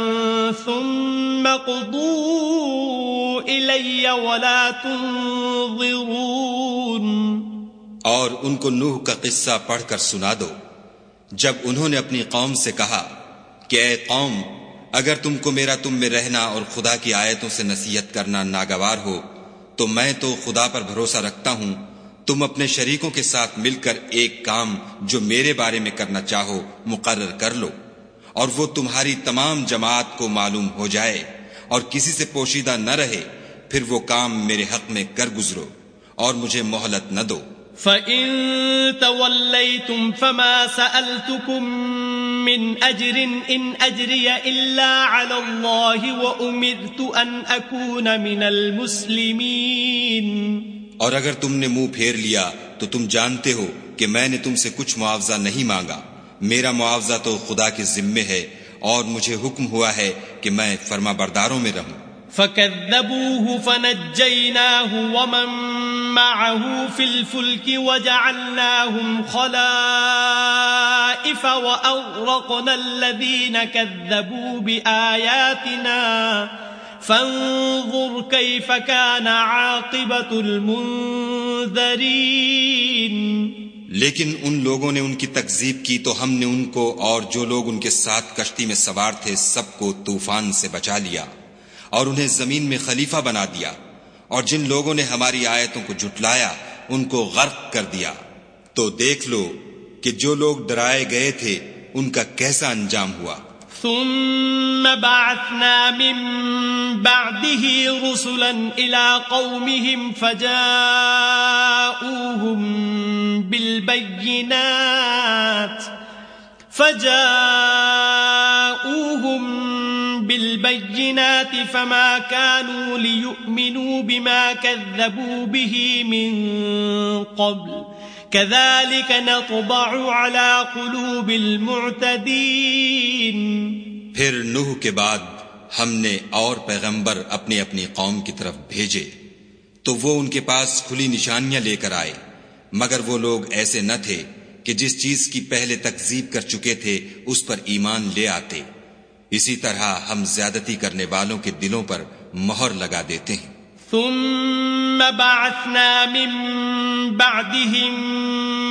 ثم قضوا إلي ولا تنظرون اور ان کو نوح کا قصہ پڑھ کر سنا دو۔ جب انہوں نے اپنی قوم سے کہا کہ اے قوم اگر تم کو میرا تم میں رہنا اور خدا کی آیتوں سے نصیحت کرنا ناگوار ہو، تو میں تو خدا پر بھروسہ رکھتا ہوں۔ تم اپنے شریکوں کے ساتھ مل کر ایک کام جو میرے بارے میں کرنا چاہو، مقرر کر لو۔ اور وہ تمہاری تمام جماعت کو معلوم ہو جائے اور کسی سے پوشیدہ نہ رہے، پھر وہ کام میرے حق میں کر گزرو اور مجھے مہلت نہ دو۔ فَإِن تَوَلَّيْتُمْ فَمَا سَأَلْتُكُمْ مِنْ أَجْرٍ إِنْ أَجْرِيَ إِلَّا عَلَى اللَّهِ وَأُمِرْتُ ان أَكُونَ من الْمُسْلِمِينَ. اور اگر تم نے منہ پھیر لیا تو تم جانتے ہو کہ میں نے تم سے کچھ معاوضہ نہیں مانگا۔ میرا معاوضہ تو خدا کے ذمے ہے اور مجھے حکم ہوا ہے کہ میں فرما برداروں میں رہوں۔ فكذبوه فنجيناه ومن معه في الفلك وجعلناهم خلائف وأغرقنا الذين كذبوا بآياتنا فانظر كيف كان عاقبة المنذرين لیکن ان لوگوں نے ان کی تکذیب کی تو ہم نے ان کو اور جو لوگ ان کے ساتھ کشتی میں سوار تھے سب کو طوفان سے بچا لیا۔ اور انہیں زمین میں خلیفہ بنا دیا اور جن لوگوں نے ہماری آیتوں کو جھٹلایا، ان کو غرق کر دیا۔ تو دیکھ لو کہ جو لوگ ڈرائے گئے تھے، ان کا کیسا انجام ہوا۔ ثم بعثنا من بعده رسلا إلى قومهم فجاءوهم بالبينات، فجاءوهم بالبينات فما كانوا ليؤمنوا بما كذبوا به من قبل. كذلك نطبع على قلوب المعتدين. پھر نوح کے بعد ہم نے اور پیغمبر اپنی اپنی قوم کی طرف بھیجے، تو وہ ان کے پاس کھلی نشانیاں لے کر آئے۔ مگر وہ لوگ ایسے نہ تھے کہ جس چیز کی پہلے تکذیب کر چکے تھے، اس پر ایمان لے آتے۔ اسی طرح ہم زیادتی کرنے والوں کے دلوں پر مہر لگا دیتے ہیں۔ ثم بعثنا من بعدهم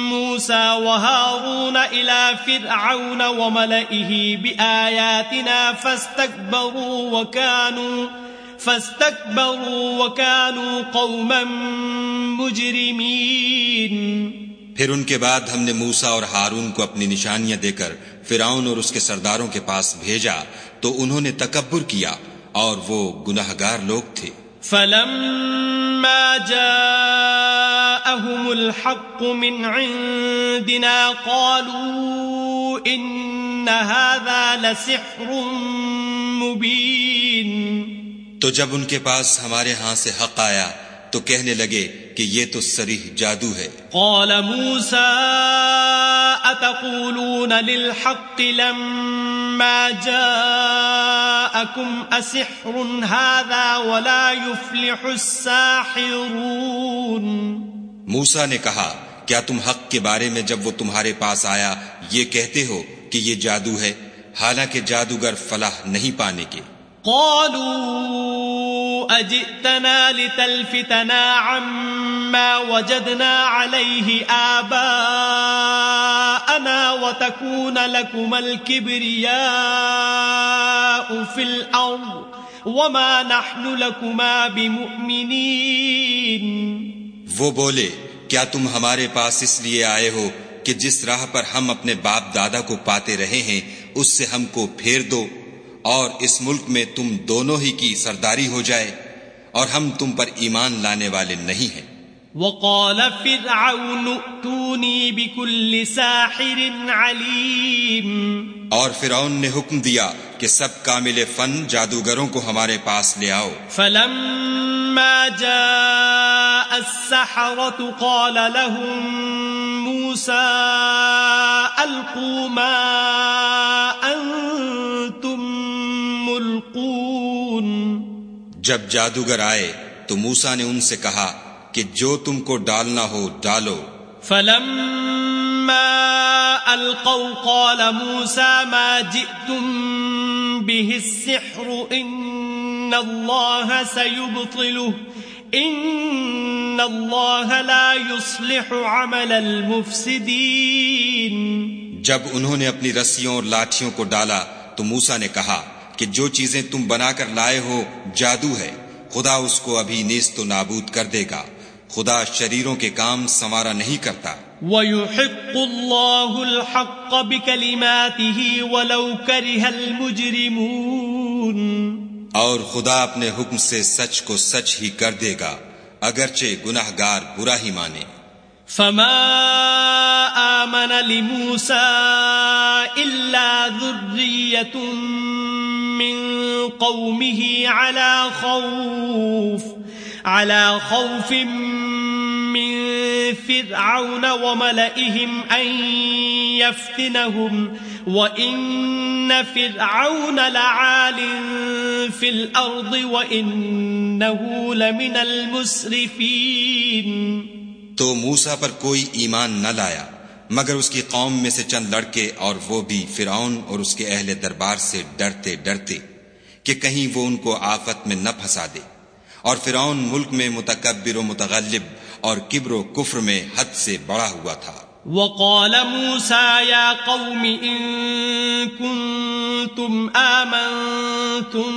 موسى وهارون إلى فرعون وملئه بآياتنا فاستكبروا وكانوا فاستكبروا وكانوا قوما مجرمين۔ پھر ان کے بعد ہم نے موسا اور ہارون کو اپنی نشانیاں دے کر فرعون اور اس کے سرداروں کے پاس بھیجا تو انہوں نے تکبر کیا اور وہ گناہ گار لوگ تھے۔ فلما جاءهم الحق من عندنا قالوا ان هذا لسحر مبين۔ تو جب ان کے پاس ہمارے ہاں سے حق آیا تو کہنے لگے کہ یہ تو سریح جادو ہے۔ قال موسى اتقولون للحق لما جاءكم اسحر هذا ولا يفلح الساحرون۔ موسا نے کہا کیا تم حق کے بارے میں جب وہ تمہارے پاس آیا یہ کہتے ہو کہ یہ جادو ہے؟ حالانکہ جادوگر فلاح نہیں پانے کے۔ قالوا أجئتنا لتلفتنا عما وجدنا عليه آباءنا وتكون لكم الكبرياء في الأرض وما نحن لكما بمؤمنين وہ بولے، کیا تم ہمارے پاس اس لیے آئے ہو کہ جس راہ پر ہم اپنے باپ دادا کو پاتے رہے ہیں، اس سے ہم کو پھیر دو؟ اور اس ملک میں تم دونوں ہی کی سرداری ہو جائے اور ہم تم پر ایمان لانے والے نہیں ہیں۔ وقال فرعون بكل ساحر علیم اور فرعون نے حکم دیا کہ سب کامل فن جادوگروں کو ہمارے پاس لے آؤ۔ فلما جاء السحرة قال لهم موسى ألقوا ما أنتم جب جادوگر آئے تو موسا نے ان سے کہا کہ جو تم کو ڈالنا ہو ڈالو۔ فلما القوا قال موسى ما جئتم به السحر ان الله سيبطله ان الله لا يصلح عمل المفسدين جب انہوں نے اپنی رسیوں اور لاٹھیوں کو ڈالا تو موسا نے کہا کہ جو چیزیں تم بنا کر لائے ہو جادو ہے۔ خدا اس کو ابھی نیست و نابود کر دے گا۔ خدا شریروں کے کام سنوارا نہیں کرتا۔ وَيُحِقُّ اللَّهُ الْحَقَّ بِكَلِمَاتِهِ وَلَوْ كَرِهَ الْمُجْرِمُونَ۔ اور خدا اپنے حکم سے سچ کو سچ ہی کر دے گا اگرچہ گناہ گار برا ہی مانے۔ فما آمن لموسى إلا ذرية من قومه على خوف على خوف من فرعون وملئهم أن يفتنهم، وإن فرعون لعال في الأرض وإنه لمن المسرفين. تو موسا پر کوئی ایمان نہ لایا۔ مگر اس کی قوم میں سے چند لڑکے اور وہ بھی فرعون اور اس کے اہل دربار سے ڈرتے ڈرتے کہ کہیں وہ ان کو آفت میں نہ پھنسا دے۔ اور فرعون ملک میں متکبر و متغلب اور کبر و کفر میں حد سے بڑا ہوا تھا۔ وقال موسى يا قوم إن كنتم آمنتم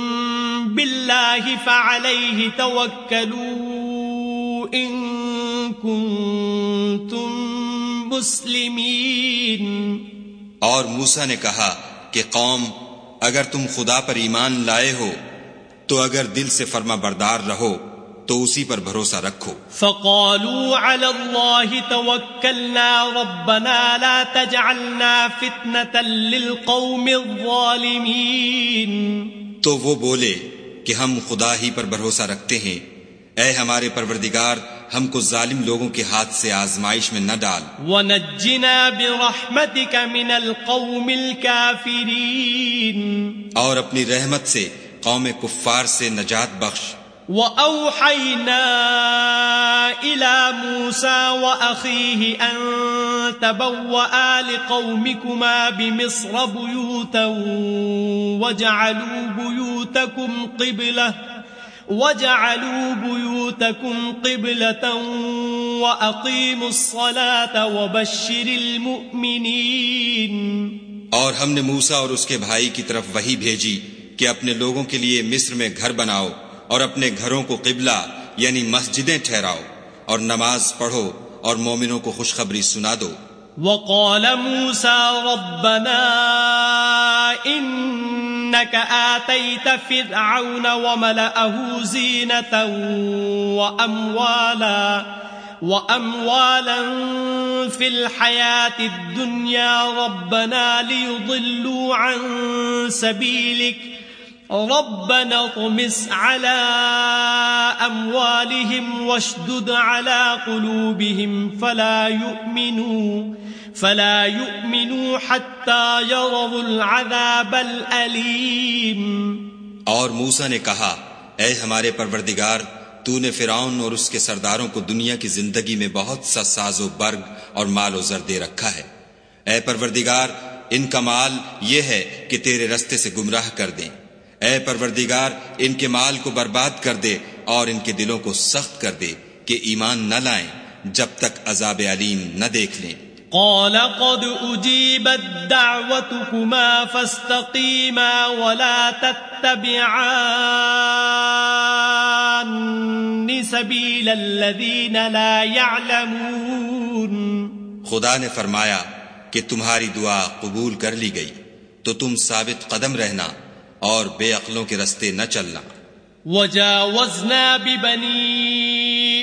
بالله فعليه توكلوا إن كنتم مسلمين اور موسا نے کہا کہ قوم اگر تم خدا پر ایمان لائے ہو تو اگر دل سے فرما بردار رہو تو اسی پر بھروسہ رکھو۔ فقالوا على الله توكلنا ربنا لا تجعلنا فتنة للقوم الظالمين تو وہ بولے کہ ہم خدا ہی پر بھروسہ رکھتے ہیں۔ اے ہمارے پروردگار ہم کو ظالم لوگوں کے ہاتھ سے آزمائش میں نہ ڈال۔ ونجنا برحمتك من القوم الكافرين۔ اور اپنی رحمت سے قوم کفار سے نجات بخش۔ وأوحينا إلى موسى وأخيه أن تبوأ لقومكما بمصر بيوتا وجعلوا بيوتكم قبلة وجعلوا بيوتكم قبلة وأقيموا الصلاة وبشر المؤمنين اور ہم نے موسا اور اس کے بھائی کی طرف وہی بھیجی کہ اپنے لوگوں کے لیے مصر میں گھر بناؤ اور اپنے گھروں کو قبلہ یعنی مسجدیں ٹھہراؤ اور نماز پڑھو اور مومنوں کو خوشخبری سنا دو۔ وقال موسى ربنا إنك آتيت فرعون وملأه زينة وأموالا وأموالا في الحياة الدنيا ربنا ليضلوا عن سبيلك ربنا اطمس على أموالهم واشدد على قلوبهم فلا يؤمنوا فلا يؤمنوا حتى يروا العذاب الأليم. اور موسا نے کہا، اے ہمارے پروردگار، تو نے فرعون اور اس کے سرداروں کو دنیا کی زندگی میں بہت سا ساز و برگ اور مال و زر دے رکھا ہے۔ اے پروردگار، ان کا مال یہ ہے کہ تیرے رستے سے گمراہ کر دیں۔ اے پروردگار، ان کے مال کو برباد کر دے اور ان کے دلوں کو سخت کر دے کہ ایمان نہ لائیں جب تک عذاب علیم نہ دیکھ لیں۔ قال قد اجيبت دعوتكما فاستقيما ولا تتبعان سبيل الذين لا يعلمون۔ خدا نے فرمایا کہ تمہاری دعا قبول کر لی گئی تو تم ثابت قدم رہنا اور بے عقلوں کے رستے نہ چلنا۔ وجاوزنا ببني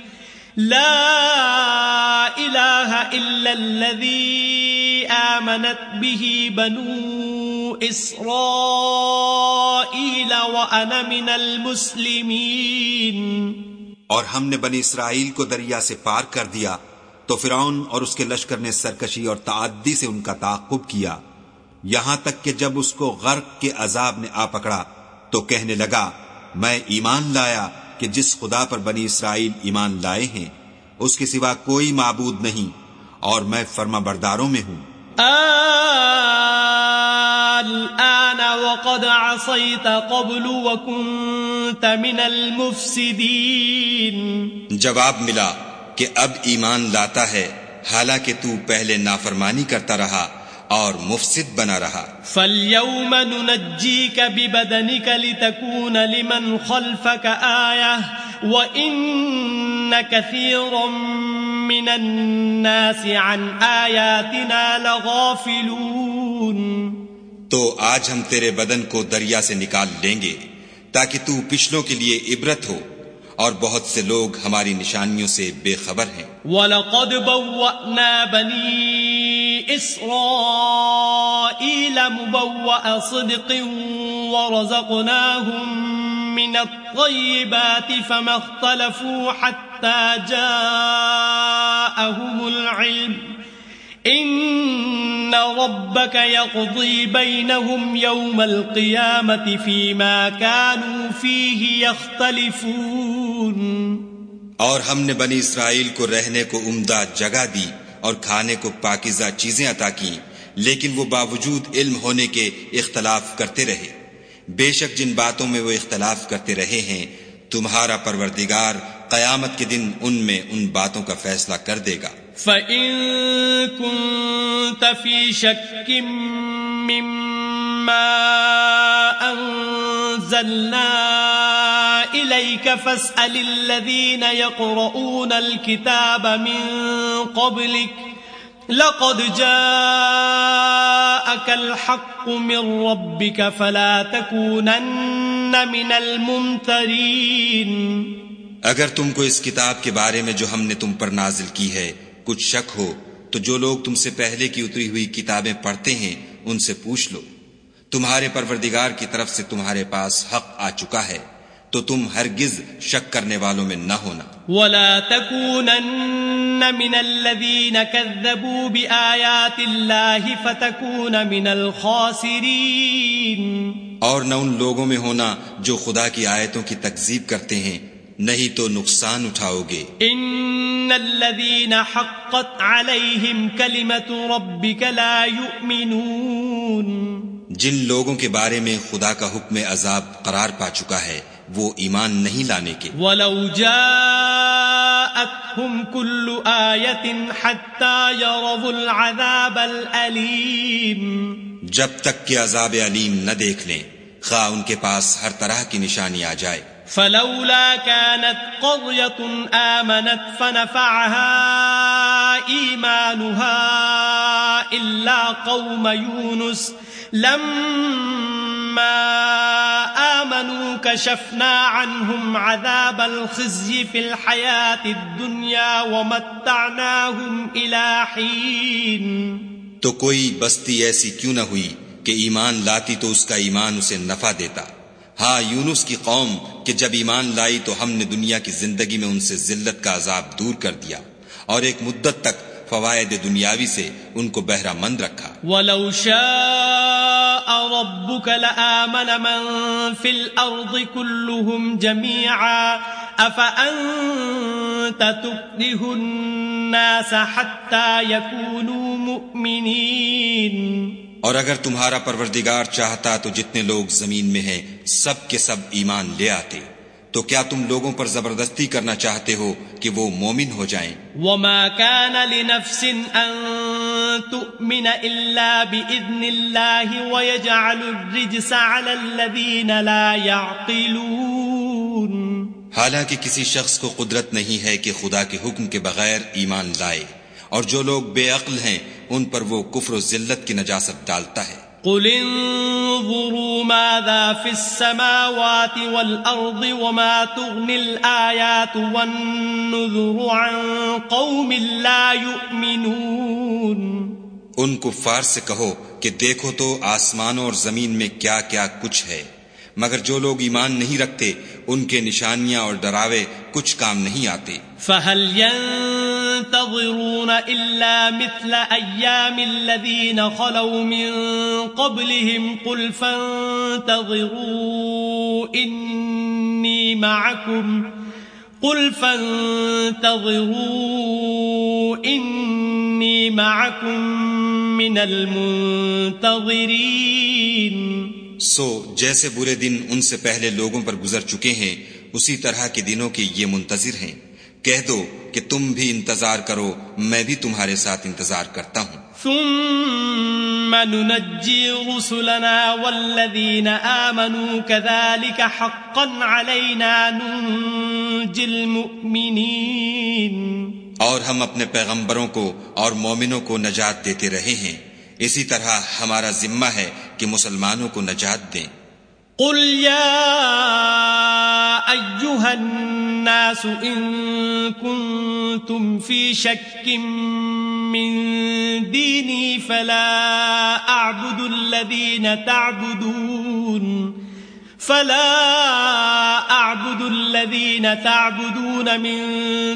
لا إله إلا الذي آمنت به بنو إسرائيل وأنا من المسلمين. اور ہم نے بنی اسرائیل کو دریا سے پار کر دیا، تو فرعون اور اس کے لشکر نے سرکشی اور تعدی سے ان کا تعقب کیا۔ یہاں تک کہ جب اس کو غرق کے عذاب نے آ پکڑا، تو کہنے لگا، میں ایمان لایا کہ جس خدا پر بنی اسرائیل ایمان لائے ہیں اس کے سوا کوئی معبود نہیں اور میں فرما برداروں میں ہوں۔ الآن وقد عصيت قبل وكنت من المفسدين۔ جواب ملا کہ اب ایمان لاتا ہے حالانکہ تو پہلے نافرمانی کرتا رہا۔ اور مفسد بنا رہا۔ فاليوم ننجيك ببدنك لتكون لمن خلفك آية وإن كثيرا من الناس عن آياتنا لغافلون۔ تو آج ہم تیرے بدن کو دریا سے نکال لیں گے تاکہ تو پچھلوں کے لیے عبرت ہو اور بہت سے لوگ ہماری نشانیوں سے بے خبر ہیں۔ وَلَقَدْ بَوَّأْنَا بَنِي إِسْرَائِيلَ مُبَوَّأَ صِدْقٍ وَرَزَقْنَاهُمْ مِنَ الطَّيِّبَاتِ فَمَا اخْتَلَفُوا حَتَّى جَاءَهُمُ الْعِلْمُ. ان ربك يقضي بينهم يوم القيامة فيما كانوا فيه يختلفون. اور ہم نے بنی اسرائیل کو رہنے کو عمدہ جگہ دی اور کھانے کو پاکیزہ چیزیں عطا کی لیکن وہ باوجود علم ہونے کے اختلاف کرتے رہے۔ بے شک جن باتوں میں وہ اختلاف کرتے رہے ہیں، تمہارا پروردگار قیامت کے دن ان میں ان باتوں کا فیصلہ کر دے گا۔ فَإِن كُنتَ فِي شَكٍّ مِّمَّا أَنزَلْنَا إِلَيْكَ فَاسْأَلِ الَّذِينَ يَقْرَؤُونَ الْكِتَابَ مِن قَبْلِكَ لَقَدْ جَاءَكَ الْحَقُّ مِن رَّبِّكَ فَلَا تَكُونَنَّ مِنَ الْمُمْتَرِينَ اگر تم کو اس کتاب کے بارے میں جو ہم نے تم پر نازل کی ہے کچھ شک ہو، تو جو لوگ تم سے پہلے کی اتری ہوئی کتابیں پڑھتے ہیں، ان سے پوچھ لو۔ تمہارے پروردگار کی طرف سے تمہارے پاس حق آ چکا ہے۔ تو تم ہرگز شک کرنے والوں میں نہ ہونا۔ ولا تكونن من الذين كذبوا بآيات الله فتكون من الخاسرين۔ اور نہ ان لوگوں میں ہونا جو خدا کی آیتوں کی تکذیب کرتے ہیں نہیں تو نقصان اٹھاؤ گے۔ ان الذين حقت عليهم كلمه ربك لا يؤمنون۔ جن لوگوں کے بارے میں خدا کا حکم عذاب قرار پا چکا ہے وہ ایمان نہیں لانے کے۔ ولو جاءتهم كل آية حتى يروا العذاب الأليم۔ جب تک کہ عذاب علیم نہ دیکھ لیں خواہ ان کے پاس ہر طرح کی نشانی آ جائے۔ فلولا كانت قضية آمنت فنفعها إيمانها إلا قوم يونس۔ لما آمنوا كشفنا عنهم عذاب الخزي في الحياة الدنيا ومتعناهم إلى حين. تو کوئی بستی ایسی کیوں نہ ہوئی کہ ایمان لاتی تو اس کا ایمان اسے نفع دیتا؟ ہاں یونس کی قوم کہ جب ایمان لائی تو ہم نے دنیا کی زندگی میں ان سے ذلت کا عذاب دور کر دیا اور ایک مدت تک فوائد دنیاوی سے ان کو بہرہ مند رکھا۔ وَلَوْ شَاءَ رَبُّكَ لَآمَنَ مَن فِي الْأَرْضِ كُلُّهُمْ جَمِيعًا. أَفَأَنْتَ تُكْرِهُ النَّاسَ حَتَّى يَكُونُوا مُؤْمِنِينَ؟ اور اگر تمہارا پروردگار چاہتا تو جتنے لوگ زمین میں ہیں، سب کے سب ایمان لے آتے۔ تو کیا تم لوگوں پر زبردستی کرنا چاہتے ہو کہ وہ مومن ہو جائیں؟ وما كان لنفس ان تؤمن الا باذن الله ويجعل الرجس على الذين لا يعقلون حالانکہ کسی شخص کو قدرت نہیں ہے کہ خدا کے حکم کے بغیر ایمان لائے اور جو لوگ بے عقل ہیں ان پر وہ کفر و ذلت کی نجاست ڈالتا ہے۔ قل انظروا ماذا في السماوات والأرض وما تغني الآيات والنذر عن قوم لا يؤمنون ان کفار سے کہو کہ دیکھو تو آسمانوں اور زمین میں کیا کیا کچھ ہے۔ مگر جو لوگ ایمان نہیں رکھتے، ان کے نشانیاں اور ڈراوے کچھ کام نہیں آتے۔ فهل ينتظرون إلا مثل أيام الذين خلوا من قبلهم قل فانتظروا إني معكم قل فانتظروا إني معكم من المنتظرين سو جیسے برے دن ان سے پہلے لوگوں پر گزر چکے ہیں اسی طرح کے دنوں کے یہ منتظر ہیں۔ کہہ دو کہ تم بھی انتظار کرو میں بھی تمہارے ساتھ انتظار کرتا ہوں۔ ثم ننجي رسلنا والذين آمنوا كذلك حقا علينا ننجي المؤمنين۔ اور ہم اپنے پیغمبروں کو اور مومنوں کو نجات دیتے رہے ہیں۔ اسی طرح ہمارا ذمہ ہے کہ مسلمانوں کو نجات دیں۔ قل یا أيها الناس ان کنتم فی شک من دینی فلا اعبد الذین تعبدون فلا أعبد الذين تعبدون من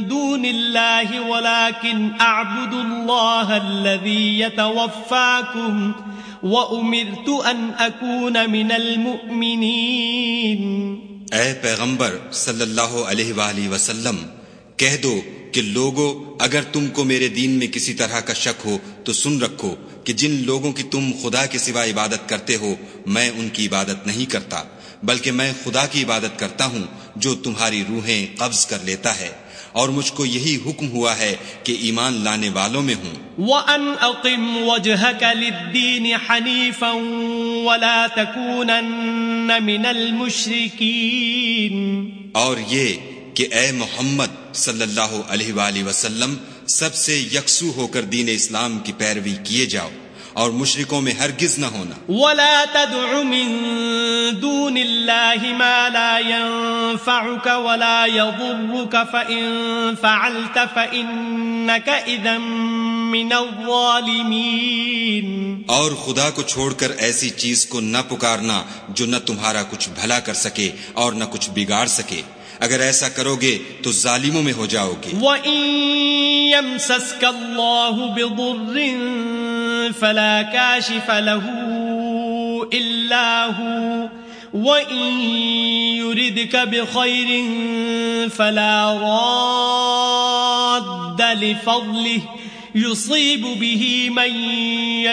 دون الله ولكن أعبد الله الذي يتوفاكم وأمرت أن أكون من المؤمنين. اے پیغمبر صلی اللہ علیہ وآلہ وسلم، کہہ دو کہ لوگو، اگر تم کو میرے دین میں کسی طرح کا شک ہو، تو سن رکھو کہ جن لوگوں کی تم خدا کے سوا عبادت کرتے ہو، میں ان کی عبادت نہیں کرتا۔ بلکہ میں خدا کی عبادت کرتا ہوں جو تمہاری روحیں قبض کر لیتا ہے اور مجھ کو یہی حکم ہوا ہے کہ ایمان لانے والوں میں ہوں۔ وَأَنْ أَقِمْ وَجْهَكَ لِلدِّينِ حَنِيفًا وَلَا تَكُونَنَّ مِنَ الْمُشْرِكِينَ۔ اور یہ کہ اے محمد صلی اللہ علیہ وآلہ وسلم سب سے یکسو ہو کر دین اسلام کی پیروی کیے جاؤ۔ اور مشرکوں میں ہرگز نہ ہونا۔ ولا تدع من دون الله ما لا ينفعك ولا يضرك فإن فعلت فإنك إذا من الظالمين۔ اور خدا کو چھوڑ کر ایسی چیز کو نہ پکارنا جو نہ تمہارا کچھ بھلا کر سکے اور نہ کچھ بگاڑ سکے۔ اگر ایسا کرو گے تو ظالموں میں ہو جاؤ گے وَإِن يَمْسَسْكَ اللَّهُ بِضُرٍّ فَلَا كَاشِفَ لَهُ إِلَّا هُوَ. وَإِن يُرِدْكَ بِخَيْرٍ فَلَا رَادَّ لِفَضْلِهِ. يصيب به من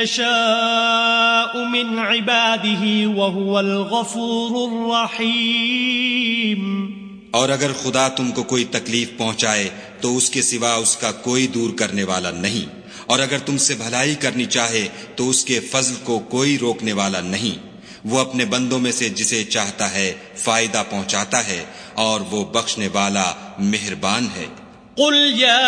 يشاء من عباده وهو الغفور الرحيم. اور اگر خدا تم کو کوئی تکلیف پہنچائے تو اس کے سوا اس کا کوئی دور کرنے والا نہیں۔ اور اگر تم سے بھلائی کرنی چاہے تو اس کے فضل کو کوئی روکنے والا نہیں۔ وہ اپنے بندوں میں سے جسے چاہتا ہے فائدہ پہنچاتا ہے اور وہ بخشنے والا مہربان ہے۔ قل يا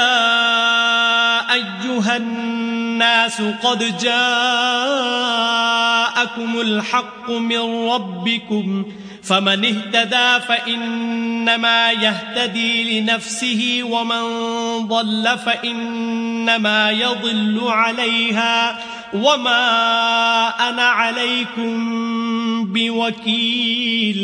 أيها الناس قد جاءكم الحق من ربكم فمن اهتدى فإنما يهتدي لنفسه ومن ضل فإنما يضل عليها وما أنا عليكم بوكيل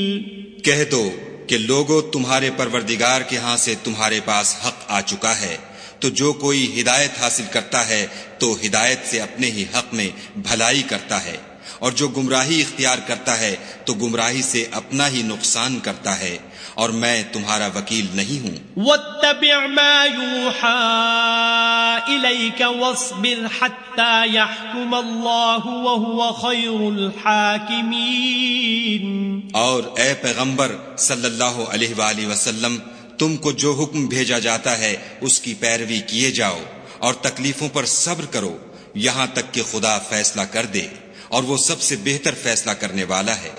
کہہ دو کہ لوگو تمہارے پروردگار کے ہاں سے تمہارے پاس حق آ چکا ہے۔ تو جو کوئی ہدایت حاصل کرتا ہے تو ہدایت سے اپنے ہی حق میں بھلائی کرتا ہے۔ اور جو گمراہی اختیار کرتا ہے تو گمراہی سے اپنا ہی نقصان کرتا ہے اور میں تمہارا وکیل نہیں ہوں۔ واتبع ما يوحى إليك واصبر حتى يحكم الله وهو خير الحاكمين۔ اور اے پیغمبر صلی اللہ علیہ وآلہ وسلم تم کو جو حکم بھیجا جاتا ہے اس کی پیروی کیے جاؤ اور تکلیفوں پر صبر کرو یہاں تک کہ خدا فیصلہ کر دے۔ اور وہ سب سے بہتر فیصلہ کرنے والا ہے۔